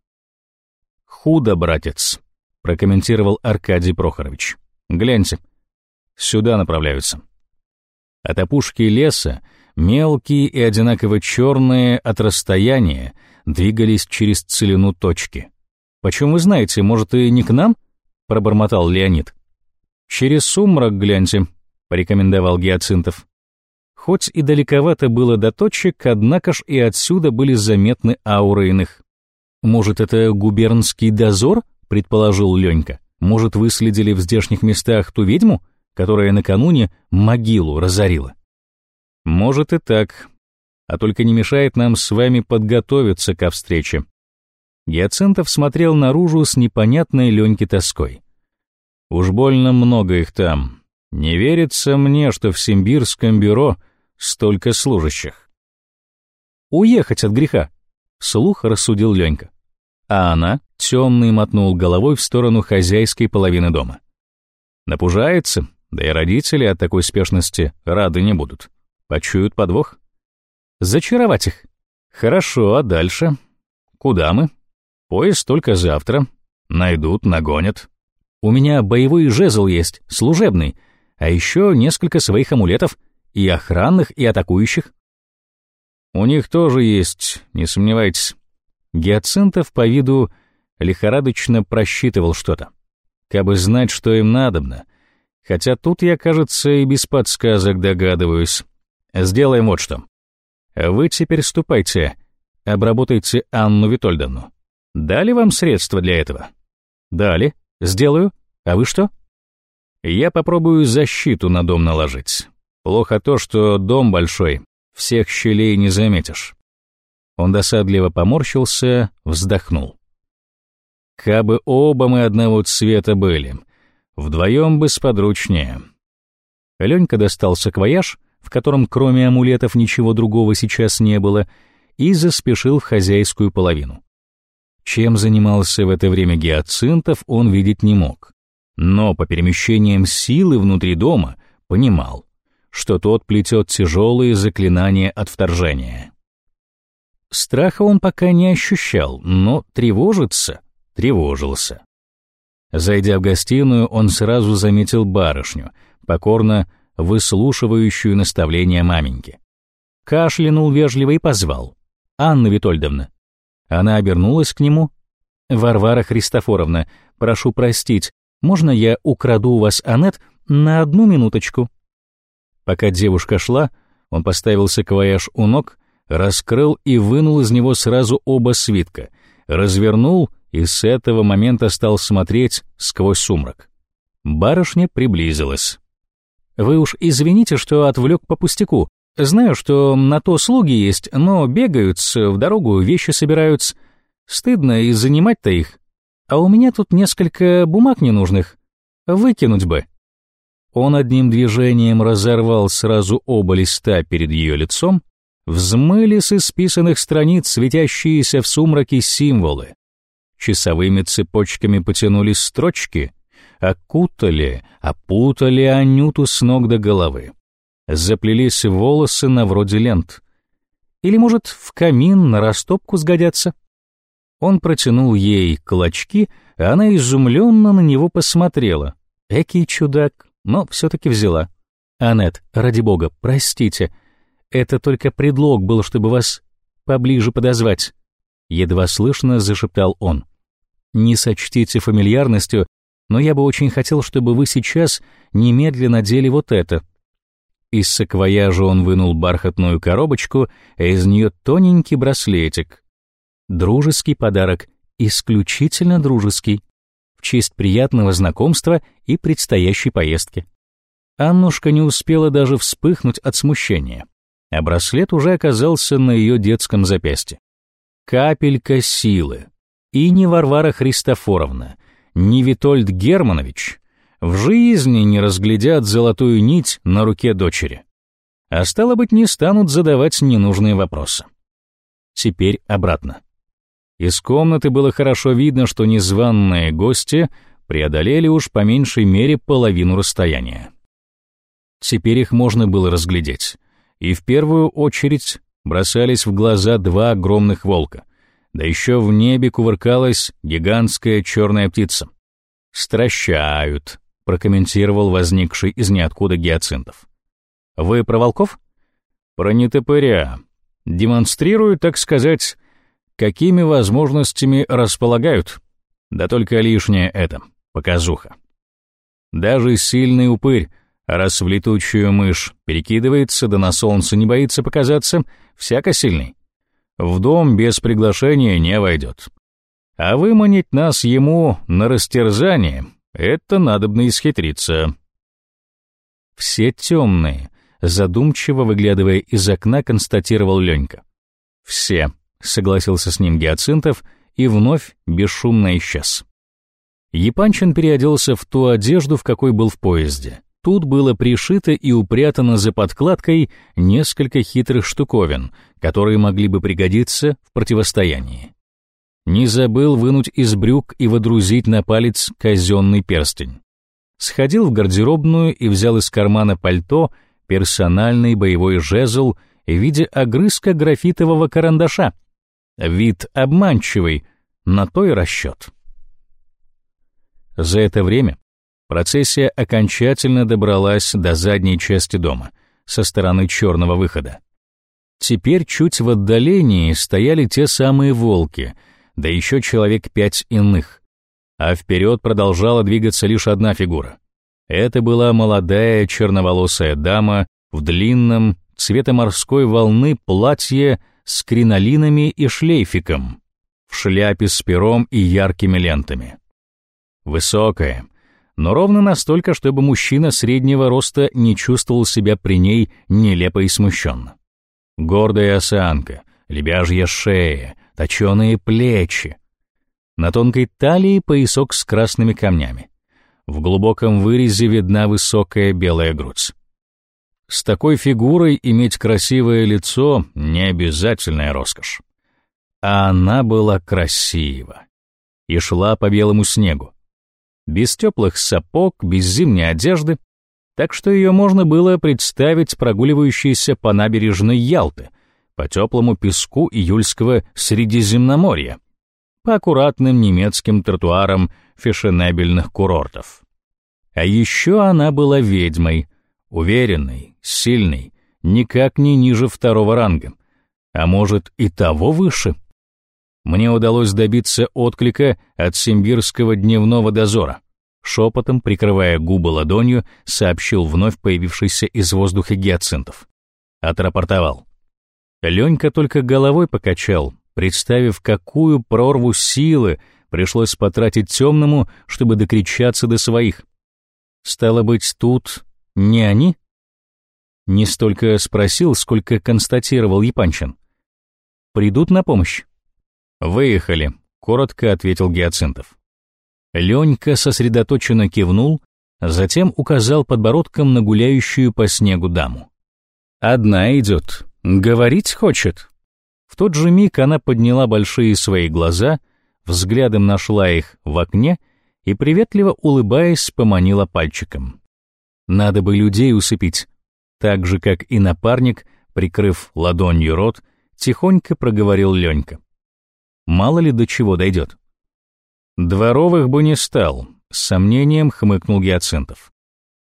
«Худо, братец», — прокомментировал Аркадий Прохорович. «Гляньте, сюда направляются». От опушки леса мелкие и одинаково черные от расстояния, двигались через целину точки. «Почему вы знаете, может, и не к нам?» — пробормотал Леонид. «Через сумрак гляньте», — порекомендовал Гиацинтов. Хоть и далековато было до точек, однако ж и отсюда были заметны ауры иных. «Может, это губернский дозор?» — предположил Ленька. «Может, выследили в здешних местах ту ведьму, которая накануне могилу разорила?» Может и так. А только не мешает нам с вами подготовиться ко встрече. Гиацинтов смотрел наружу с непонятной Леньки тоской. Уж больно много их там. Не верится мне, что в Симбирском бюро столько служащих. Уехать от греха, слух рассудил Ленька. А она темный мотнул головой в сторону хозяйской половины дома. Напужается, да и родители от такой спешности рады не будут. Почуют подвох? Зачаровать их. Хорошо, а дальше? Куда мы? Поезд только завтра. Найдут, нагонят. У меня боевой жезл есть, служебный, а еще несколько своих амулетов, и охранных, и атакующих. У них тоже есть, не сомневайтесь. Гиацинтов по виду лихорадочно просчитывал что-то. Кабы знать, что им надобно. Хотя тут я, кажется, и без подсказок догадываюсь. Сделаем вот что. Вы теперь ступайте, обработайте Анну Витольдовну. Дали вам средства для этого? Дали. Сделаю. А вы что? Я попробую защиту на дом наложить. Плохо то, что дом большой, всех щелей не заметишь. Он досадливо поморщился, вздохнул. Кабы оба мы одного цвета были, вдвоем бы сподручнее. Ленька достал саквояж, в котором кроме амулетов ничего другого сейчас не было, и заспешил в хозяйскую половину. Чем занимался в это время гиацинтов, он видеть не мог. но по перемещениям силы внутри дома понимал, что тот плетет тяжелые заклинания от вторжения. Страха он пока не ощущал, но тревожиться тревожился. Зайдя в гостиную, он сразу заметил барышню, покорно выслушивающую наставления маменьки. Кашлянул вежливо и позвал. «Анна Витольдовна». Она обернулась к нему. «Варвара Христофоровна, прошу простить, можно я украду у вас Анет на одну минуточку?» Пока девушка шла, он поставил саквояж у ног, раскрыл и вынул из него сразу оба свитка, развернул и с этого момента стал смотреть сквозь сумрак. Барышня приблизилась. «Вы уж извините, что отвлек по пустяку. Знаю, что на то слуги есть, но бегаются, в дорогу вещи собираются. Стыдно и занимать-то их. А у меня тут несколько бумаг ненужных. Выкинуть бы». Он одним движением разорвал сразу оба листа перед ее лицом, взмыли с исписанных страниц светящиеся в сумраке символы. Часовыми цепочками потянулись строчки, окутали, опутали Анюту с ног до головы. Заплелись волосы на вроде лент. Или, может, в камин на растопку сгодятся? Он протянул ей клочки, а она изумленно на него посмотрела. Экий чудак, но все-таки взяла. «Аннет, ради бога, простите, это только предлог был, чтобы вас поближе подозвать. Едва слышно зашептал он. «Не сочтите фамильярностью, но я бы очень хотел, чтобы вы сейчас немедленно надели вот это». Из саквояжа он вынул бархатную коробочку, а из нее тоненький браслетик. Дружеский подарок, исключительно дружеский, в честь приятного знакомства и предстоящей поездки. Аннушка не успела даже вспыхнуть от смущения, а браслет уже оказался на ее детском запястье капелька силы. И ни Варвара Христофоровна, ни Витольд Германович в жизни не разглядят золотую нить на руке дочери. А стало быть, не станут задавать ненужные вопросы. Теперь обратно. Из комнаты было хорошо видно, что незваные гости преодолели уж по меньшей мере половину расстояния. Теперь их можно было разглядеть. И в первую очередь бросались в глаза два огромных волка. Да еще в небе кувыркалась гигантская черная птица. «Стращают», — прокомментировал возникший из ниоткуда гиацинтов. «Вы про волков?» «Про нетопыря. Демонстрируют, так сказать, какими возможностями располагают. Да только лишнее это, показуха. Даже сильный упырь раз в летучую мышь перекидывается, да на солнце не боится показаться, всяко сильный. В дом без приглашения не войдет. А выманить нас ему на растерзание — это надобно исхитриться. Все темные, задумчиво выглядывая из окна, констатировал Ленька. «Все», — согласился с ним Гиацинтов и вновь бесшумно исчез. Епанчин переоделся в ту одежду, в какой был в поезде. Тут было пришито и упрятано за подкладкой несколько хитрых штуковин, которые могли бы пригодиться в противостоянии. Не забыл вынуть из брюк и водрузить на палец казенный перстень. Сходил в гардеробную и взял из кармана пальто персональный боевой жезл в виде огрызка графитового карандаша. Вид обманчивый, на то и расчет. За это время Процессия окончательно добралась до задней части дома, со стороны черного выхода. Теперь чуть в отдалении стояли те самые волки, да еще человек пять иных. А вперед продолжала двигаться лишь одна фигура. Это была молодая черноволосая дама в длинном, цвета морской волны платье с кринолинами и шлейфиком, в шляпе с пером и яркими лентами. Высокая, но ровно настолько, чтобы мужчина среднего роста не чувствовал себя при ней нелепо и смущенно. Гордая осанка, лебяжья шея, точеные плечи. На тонкой талии поясок с красными камнями. В глубоком вырезе видна высокая белая грудь. С такой фигурой иметь красивое лицо — не обязательная роскошь. А она была красива и шла по белому снегу, без теплых сапог, без зимней одежды, так что ее можно было представить прогуливающейся по набережной Ялты, по теплому песку июльского Средиземноморья, по аккуратным немецким тротуарам фешенебельных курортов. А еще она была ведьмой, уверенной, сильной, никак не ниже второго ранга, а может и того выше. Мне удалось добиться отклика от симбирского дневного дозора. Шепотом, прикрывая губы ладонью, сообщил вновь появившийся из воздуха гиацинтов. Отрапортовал. Ленька только головой покачал, представив, какую прорву силы пришлось потратить темному, чтобы докричаться до своих. Стало быть, тут не они? Не столько спросил, сколько констатировал Япанчин. Придут на помощь? Выехали, коротко ответил Гиацинтов. Ленька сосредоточенно кивнул, затем указал подбородком на гуляющую по снегу даму. «Одна идет. Говорить хочет». В тот же миг она подняла большие свои глаза, взглядом нашла их в окне и, приветливо улыбаясь, поманила пальчиком. Надо бы людей усыпить. Так же, как и напарник, прикрыв ладонью рот, тихонько проговорил Ленька. Мало ли до чего дойдет. Дворовых бы не стал, с сомнением хмыкнул Гиацинтов.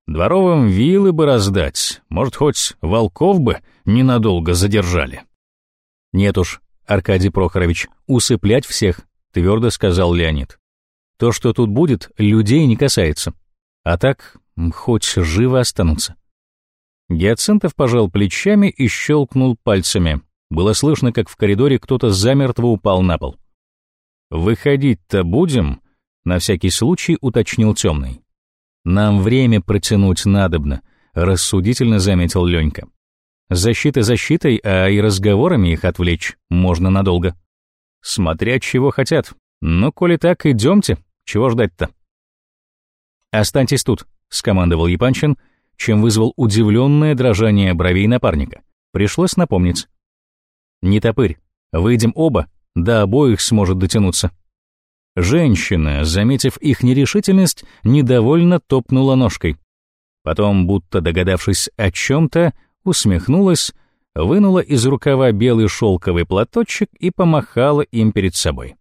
Дворовым вилы бы раздать, может, хоть волков бы ненадолго задержали. Нет уж, Аркадий Прохорович, усыплять всех, твердо сказал Леонид. То, что тут будет, людей не касается. А так, хоть живо останутся. Гиацинтов пожал плечами и щелкнул пальцами. Было слышно, как в коридоре кто-то замертво упал на пол. «Выходить-то будем?» — на всякий случай уточнил темный. «Нам время протянуть надобно», — рассудительно заметил Ленька. «Защита защитой, а и разговорами их отвлечь можно надолго. Смотря чего хотят. Ну, коли так, идемте. Чего ждать-то?» «Останьтесь тут», — скомандовал Япанчин, чем вызвал удивленное дрожание бровей напарника. Пришлось напомнить. «Не топырь. Выйдем оба, до обоих сможет дотянуться. Женщина, заметив их нерешительность, недовольно топнула ножкой. Потом, будто догадавшись о чем-то, усмехнулась, вынула из рукава белый шелковый платочек и помахала им перед собой.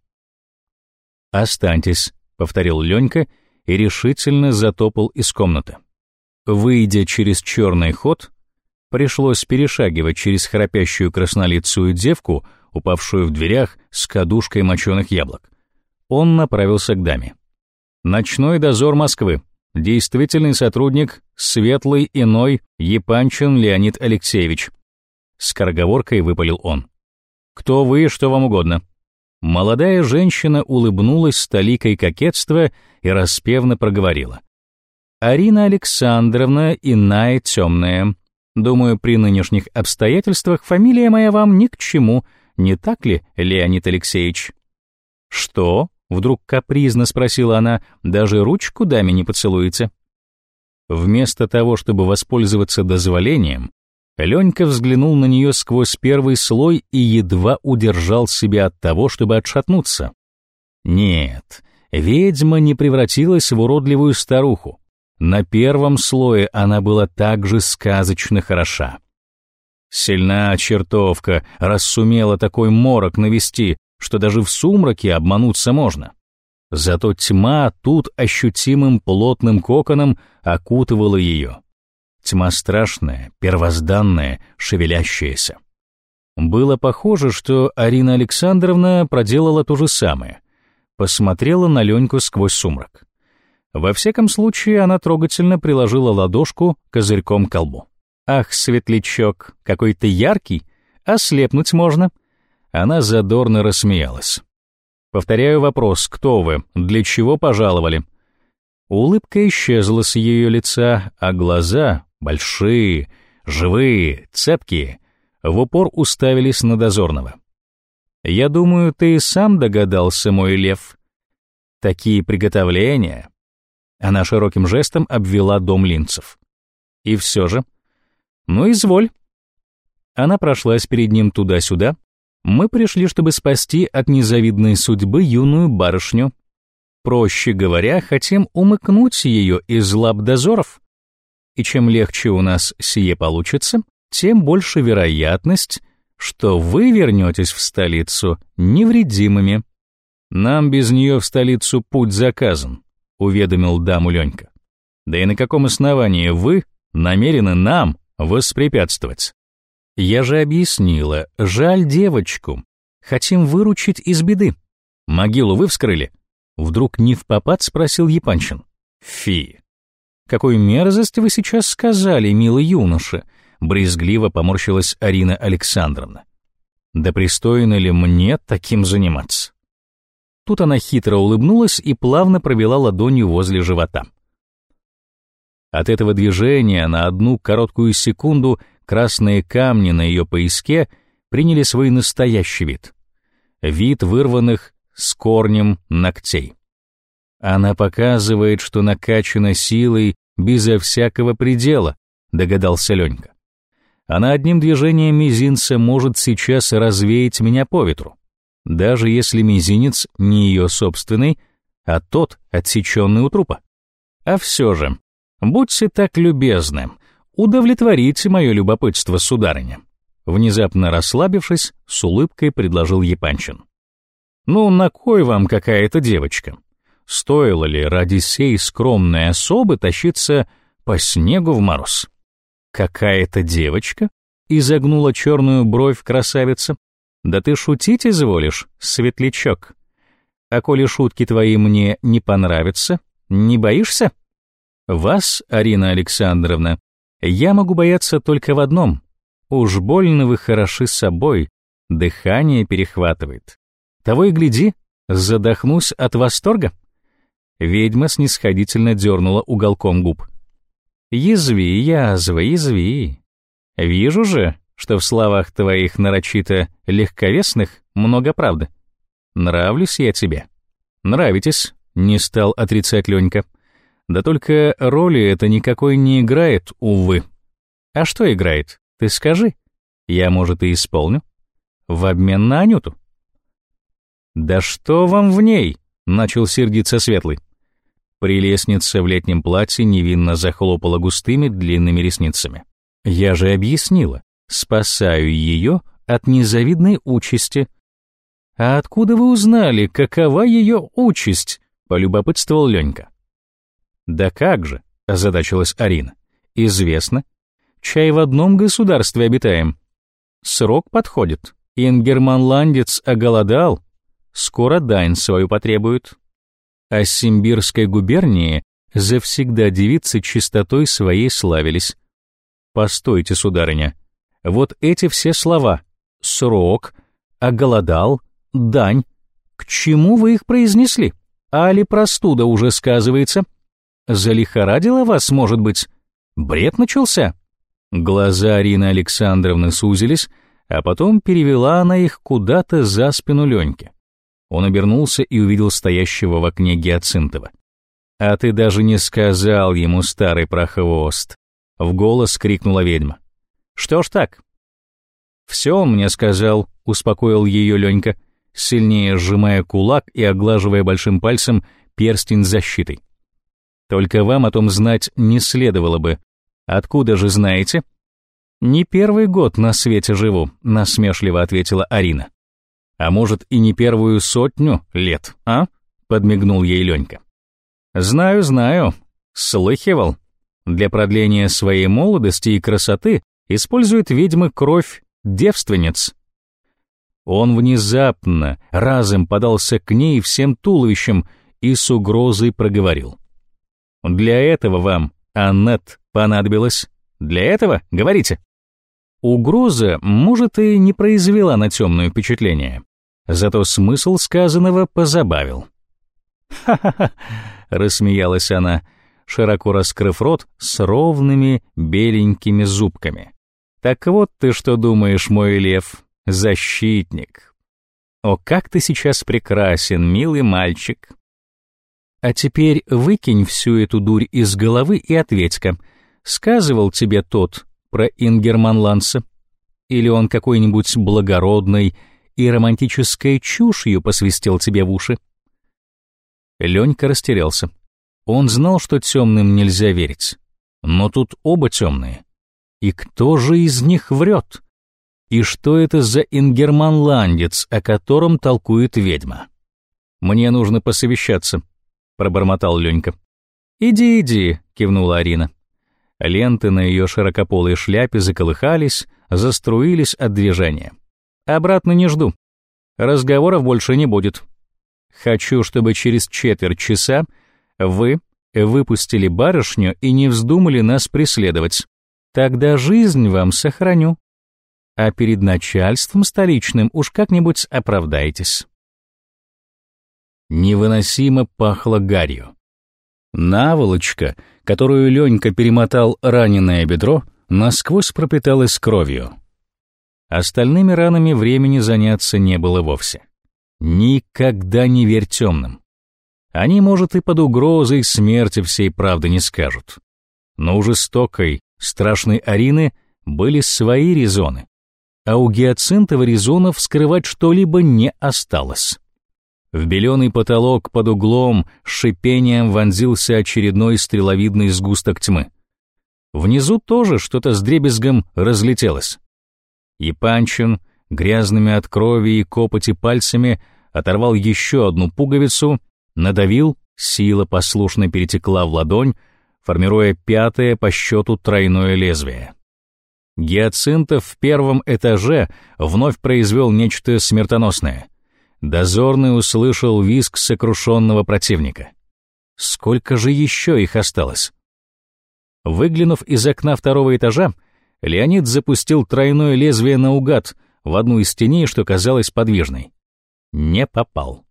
«Останьтесь», — повторил Ленька и решительно затопал из комнаты. Выйдя через черный ход, пришлось перешагивать через храпящую краснолицую девку, упавшую в дверях с кадушкой моченых яблок. Он направился к даме. «Ночной дозор Москвы. Действительный сотрудник, светлый иной, Епанчин Леонид Алексеевич». Скороговоркой выпалил он. «Кто вы что вам угодно?» Молодая женщина улыбнулась с толикой кокетства и распевно проговорила. «Арина Александровна иная темная. Думаю, при нынешних обстоятельствах фамилия моя вам ни к чему, не так ли, Леонид Алексеевич?» «Что?» — вдруг капризно спросила она, «даже ручку даме не поцелуете?» Вместо того, чтобы воспользоваться дозволением, Ленька взглянул на нее сквозь первый слой и едва удержал себя от того, чтобы отшатнуться. Нет, ведьма не превратилась в уродливую старуху. На первом слое она была также сказочно хороша. Сильна чертовка, раз сумела такой морок навести, что даже в сумраке обмануться можно. Зато тьма тут ощутимым плотным коконом окутывала ее. Тьма страшная, первозданная, шевелящаяся. Было похоже, что Арина Александровна проделала то же самое. Посмотрела на Леньку сквозь сумрак. Во всяком случае, она трогательно приложила ладошку козырьком к колбу. «Ах, светлячок, какой ты яркий! Ослепнуть можно!» Она задорно рассмеялась. «Повторяю вопрос, кто вы, для чего пожаловали?» Улыбка исчезла с ее лица, а глаза, большие, живые, цепкие, в упор уставились на дозорного. «Я думаю, ты и сам догадался, мой лев. Такие приготовления...» Она широким жестом обвела дом линцев. «И все же, «Ну, изволь». Она прошлась перед ним туда-сюда. Мы пришли, чтобы спасти от незавидной судьбы юную барышню. Проще говоря, хотим умыкнуть ее из лап дозоров. И чем легче у нас сие получится, тем больше вероятность, что вы вернетесь в столицу невредимыми. Нам без нее в столицу путь заказан, уведомил даму Ленька. Да и на каком основании вы намерены нам воспрепятствовать? Я же объяснила, жаль девочку. Хотим выручить из беды. Могилу вы вскрыли? Вдруг не в попад спросил Епанчин. Фи. Какую мерзость вы сейчас сказали, милый юноша? Брезгливо поморщилась Арина Александровна. Да пристойно ли мне таким заниматься? Тут она хитро улыбнулась и плавно провела ладонью возле живота. От этого движения на одну короткую секунду красные камни на ее пояске приняли свой настоящий вид. Вид вырванных с корнем ногтей. Она показывает, что накачана силой безо всякого предела, догадался Ленька. Она одним движением мизинца может сейчас развеять меня по ветру, даже если мизинец не ее собственный, а тот, отсеченный у трупа. А все же, будьте так любезны, удовлетворите мое любопытство, сударыня. Внезапно расслабившись, с улыбкой предложил Епанчин. «Ну, на кой вам какая-то девочка? Стоило ли ради сей скромной особы тащиться по снегу в мороз?» «Какая-то девочка?» — изогнула черную бровь красавица. «Да ты шутить изволишь, светлячок. А коли шутки твои мне не понравятся, не боишься?» «Вас, Арина Александровна, я могу бояться только в одном. Уж больно вы хороши собой, дыхание перехватывает. Того и гляди, задохнусь от восторга. Ведьма снисходительно дернула уголком губ. Язви, язва, язви. Вижу же, что в словах твоих нарочито легковесных много правды. Нравлюсь я тебе. Нравитесь, не стал отрицать Ленька. Да только роли это никакой не играет, увы. А что играет? Ты скажи. Я, может, и исполню. В обмен на Анюту. «Да что вам в ней?» — начал сердиться Светлый. Прелестница в летнем платье невинно захлопала густыми длинными ресницами. «Я же объяснила, спасаю ее от незавидной участи». «А откуда вы узнали, какова ее участь?» — полюбопытствовал Ленька. «Да как же», — озадачилась Арина. «Известно. Чай в одном государстве обитаем. Срок подходит. Ингерманландец оголодал, скоро дань свою потребуют. А Симбирской губернии завсегда девицы чистотой своей славились. Постойте, сударыня, вот эти все слова «срок», «оголодал», «дань», к чему вы их произнесли? Али простуда уже сказывается? Залихорадила вас, может быть? Бред начался? Глаза Арины Александровны сузились, а потом перевела она их куда-то за спину Леньки. Он обернулся и увидел стоящего в окне Гиацинтова. «А ты даже не сказал ему, старый прохвост!» — в голос крикнула ведьма. «Что ж так?» «Все мне сказал», — успокоил ее Ленька, сильнее сжимая кулак и оглаживая большим пальцем перстень защитой. «Только вам о том знать не следовало бы. Откуда же знаете?» «Не первый год на свете живу», — насмешливо ответила Арина. А может и не первую сотню лет, а? Подмигнул ей Ленька. Знаю, знаю, слыхивал. Для продления своей молодости и красоты используют ведьмы кровь девственниц. Он внезапно разом подался к ней всем туловищем и с угрозой проговорил. «Для этого вам, Аннет, понадобилось? Для этого? Говорите!» Угроза, может, и не произвела на темную впечатление. Зато смысл сказанного позабавил. «Ха-ха-ха!» — рассмеялась она, широко раскрыв рот с ровными беленькими зубками. «Так вот ты что думаешь, мой лев, защитник! О, как ты сейчас прекрасен, милый мальчик!» А теперь выкинь всю эту дурь из головы и ответь-ка, сказывал тебе тот, про Ингерманланса? Или он какой-нибудь благородный и романтической чушью посвистел тебе в уши? Ленька растерялся. Он знал, что темным нельзя верить. Но тут оба темные. И кто же из них врет? И что это за ингерманландец, о котором толкует ведьма? «Мне нужно посовещаться», — пробормотал Ленька. «Иди, иди», — кивнула Арина. Ленты на ее широкополой шляпе заколыхались, заструились от движения. «Обратно не жду. Разговоров больше не будет. Хочу, чтобы через четверть часа вы выпустили барышню и не вздумали нас преследовать. Тогда жизнь вам сохраню. А перед начальством столичным уж как-нибудь оправдайтесь. Невыносимо пахло гарью. Наволочка, которую Ленька перемотал раненое бедро, насквозь пропиталась кровью. Остальными ранами времени заняться не было вовсе. Никогда не верь темным. Они, может, и под угрозой смерти всей правды не скажут. Но у жестокой, страшной Арины были свои резоны, а у Гиацинтова резонов скрывать что-либо не осталось. В беленый потолок под углом с шипением вонзился очередной стреловидный сгусток тьмы. Внизу тоже что-то с дребезгом разлетелось. Епанчин грязными от крови и копоти пальцами оторвал еще одну пуговицу, надавил, сила послушно перетекла в ладонь, формируя пятое по счету тройное лезвие. Гиацинтов в первом этаже вновь произвел нечто смертоносное. Дозорный услышал визг сокрушенного противника. Сколько же еще их осталось? Выглянув из окна второго этажа, Леонид запустил тройное лезвие наугад в одну из теней, что казалась подвижной. Не попал.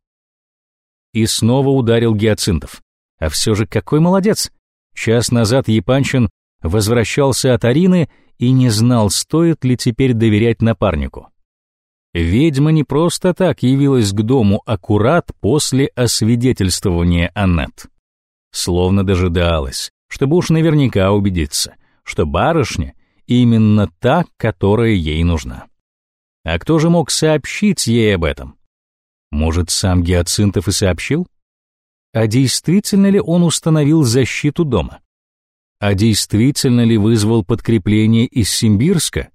И снова ударил Гиацинтов. А все же какой молодец! Час назад Епанчин возвращался от Арины и не знал, стоит ли теперь доверять напарнику. Ведьма не просто так явилась к дому аккурат после освидетельствования Аннет. Словно дожидалась, чтобы уж наверняка убедиться, что барышня именно та, которая ей нужна. А кто же мог сообщить ей об этом? Может, сам Гиацинтов и сообщил? А действительно ли он установил защиту дома? А действительно ли вызвал подкрепление из Симбирска?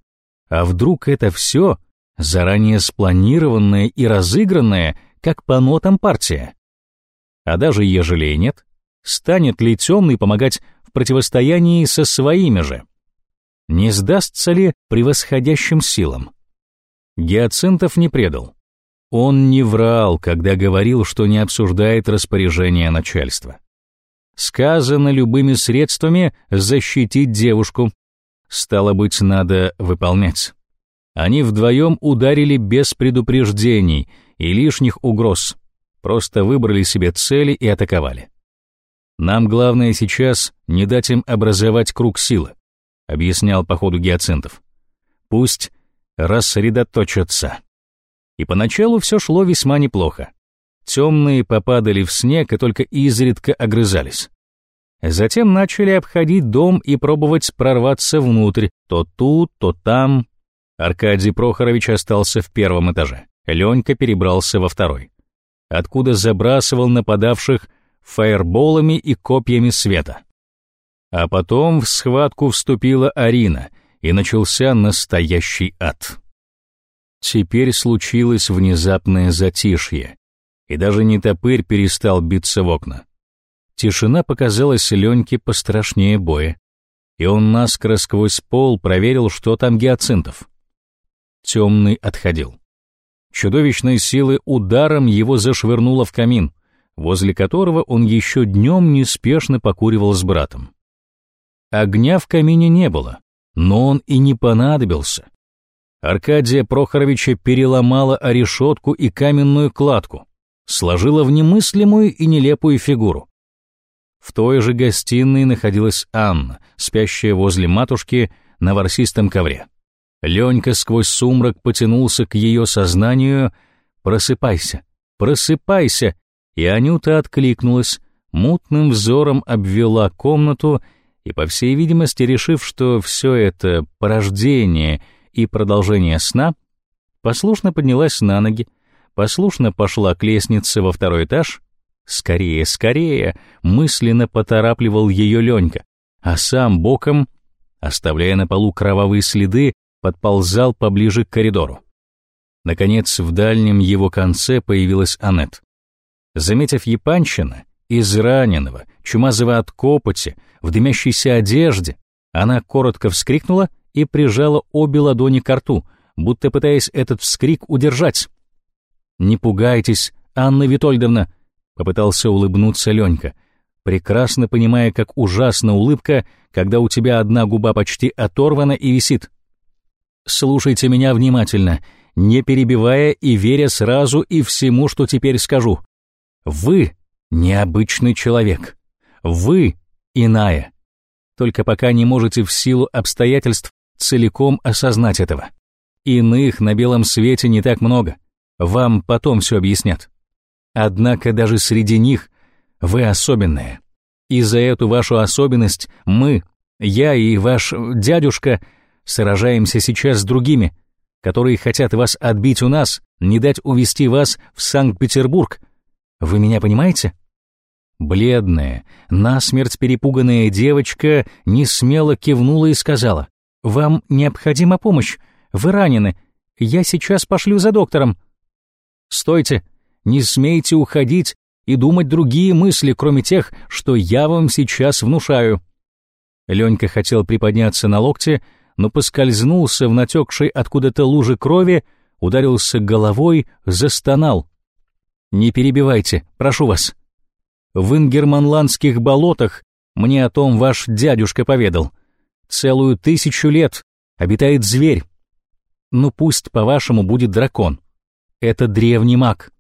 А вдруг это все заранее спланированное и разыгранное, как по нотам партия? А даже ежели нет, станет ли темный помогать в противостоянии со своими же? Не сдастся ли превосходящим силам? Гиацинтов не предал. Он не врал, когда говорил, что не обсуждает распоряжение начальства. Сказано любыми средствами защитить девушку. Стало быть, надо выполнять. Они вдвоем ударили без предупреждений и лишних угроз. Просто выбрали себе цели и атаковали. Нам главное сейчас не дать им образовать круг силы объяснял по ходу гиацинтов. Пусть рассредоточатся. И поначалу все шло весьма неплохо. Темные попадали в снег и только изредка огрызались. Затем начали обходить дом и пробовать прорваться внутрь, то тут, то там. Аркадий Прохорович остался в первом этаже. Ленька перебрался во второй, откуда забрасывал нападавших фаерболами и копьями света. А потом в схватку вступила Арина, и начался настоящий ад. Теперь случилось внезапное затишье, и даже не топырь перестал биться в окна. Тишина показалась Леньке пострашнее боя, и он наскоро сквозь пол проверил, что там гиацинтов. Темный отходил. Чудовищной силы ударом его зашвырнуло в камин, возле которого он еще днем неспешно покуривал с братом. Огня в камине не было, но он и не понадобился. Аркадия Прохоровича переломала о решетку и каменную кладку, сложила в немыслимую и нелепую фигуру. В той же гостиной находилась Анна, спящая возле матушки на ворсистом ковре. Ленька сквозь сумрак потянулся к ее сознанию «Просыпайся, просыпайся!» И Анюта откликнулась, мутным взором обвела комнату и, по всей видимости, решив, что все это порождение и продолжение сна, послушно поднялась на ноги, послушно пошла к лестнице во второй этаж, Скорее, скорее, мысленно поторапливал ее Ленька, а сам боком, оставляя на полу кровавые следы, подползал поближе к коридору. Наконец, в дальнем его конце появилась Аннет. Заметив Япанщина, израненного, чумазого от копоти, в дымящейся одежде, она коротко вскрикнула и прижала обе ладони к рту, будто пытаясь этот вскрик удержать. «Не пугайтесь, Анна Витольдовна», — попытался улыбнуться Ленька, прекрасно понимая, как ужасна улыбка, когда у тебя одна губа почти оторвана и висит. «Слушайте меня внимательно, не перебивая и веря сразу и всему, что теперь скажу. Вы необычный человек. Вы иная. Только пока не можете в силу обстоятельств целиком осознать этого. Иных на белом свете не так много. Вам потом все объяснят. Однако даже среди них вы особенные. И за эту вашу особенность мы, я и ваш дядюшка, сражаемся сейчас с другими, которые хотят вас отбить у нас, не дать увести вас в Санкт-Петербург. Вы меня понимаете? Бледная, насмерть перепуганная девочка не смело кивнула и сказала, «Вам необходима помощь, вы ранены, я сейчас пошлю за доктором». «Стойте, не смейте уходить и думать другие мысли, кроме тех, что я вам сейчас внушаю». Ленька хотел приподняться на локте, но поскользнулся в натекшей откуда-то луже крови, ударился головой, застонал. «Не перебивайте, прошу вас. В ингерманландских болотах мне о том ваш дядюшка поведал. Целую тысячу лет обитает зверь. Ну пусть, по-вашему, будет дракон. Это древний маг.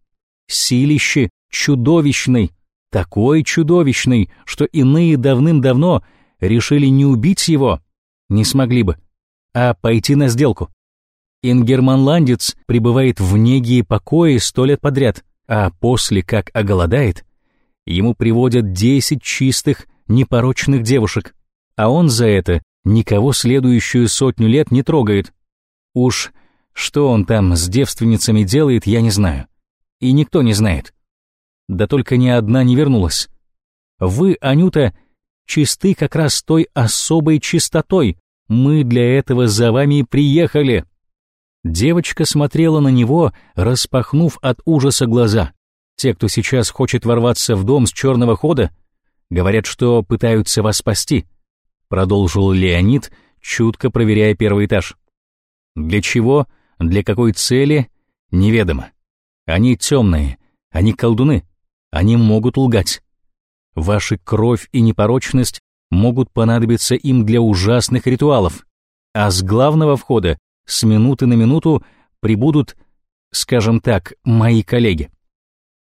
Силище чудовищный, такой чудовищный, что иные давным-давно решили не убить его, не смогли бы а пойти на сделку. Ингерманландец пребывает в неге и покое сто лет подряд, а после, как оголодает, ему приводят десять чистых, непорочных девушек, а он за это никого следующую сотню лет не трогает. Уж что он там с девственницами делает, я не знаю. И никто не знает. Да только ни одна не вернулась. Вы, Анюта, чисты как раз той особой чистотой, мы для этого за вами приехали». Девочка смотрела на него, распахнув от ужаса глаза. Те, кто сейчас хочет ворваться в дом с черного хода, говорят, что пытаются вас спасти, продолжил Леонид, чутко проверяя первый этаж. Для чего, для какой цели, неведомо. Они темные, они колдуны, они могут лгать. Ваша кровь и непорочность могут понадобиться им для ужасных ритуалов, а с главного входа с минуты на минуту прибудут, скажем так, мои коллеги.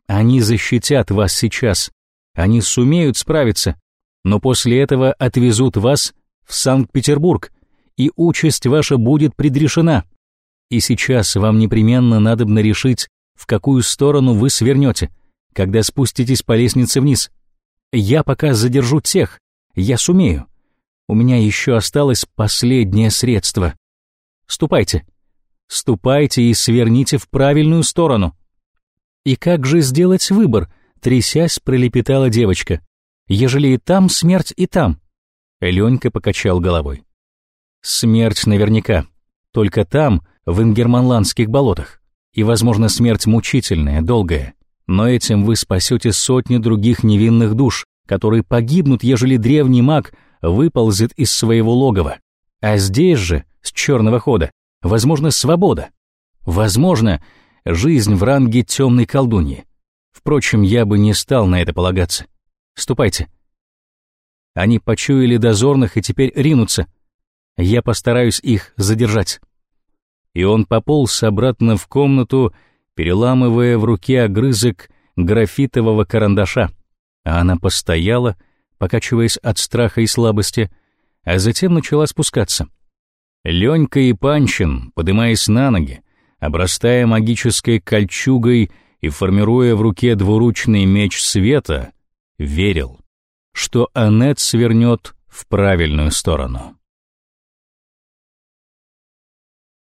Они защитят вас сейчас, они сумеют справиться, но после этого отвезут вас в Санкт-Петербург, и участь ваша будет предрешена. И сейчас вам непременно надобно решить, в какую сторону вы свернете, когда спуститесь по лестнице вниз. Я пока задержу тех, я сумею. У меня еще осталось последнее средство. Ступайте. Ступайте и сверните в правильную сторону. И как же сделать выбор? Трясясь, пролепетала девочка. Ежели и там смерть, и там. Ленька покачал головой. Смерть наверняка. Только там, в ингерманландских болотах. И, возможно, смерть мучительная, долгая. Но этим вы спасете сотни других невинных душ, которые погибнут, ежели древний маг выползет из своего логова. А здесь же, с черного хода, возможно свобода. Возможно, жизнь в ранге темной колдуньи. Впрочем, я бы не стал на это полагаться. Ступайте. Они почуяли дозорных и теперь ринутся. Я постараюсь их задержать. И он пополз обратно в комнату, переламывая в руке огрызок графитового карандаша а она постояла, покачиваясь от страха и слабости, а затем начала спускаться. Ленька и Панчин, подымаясь на ноги, обрастая магической кольчугой и формируя в руке двуручный меч света, верил, что Аннет свернет в правильную сторону.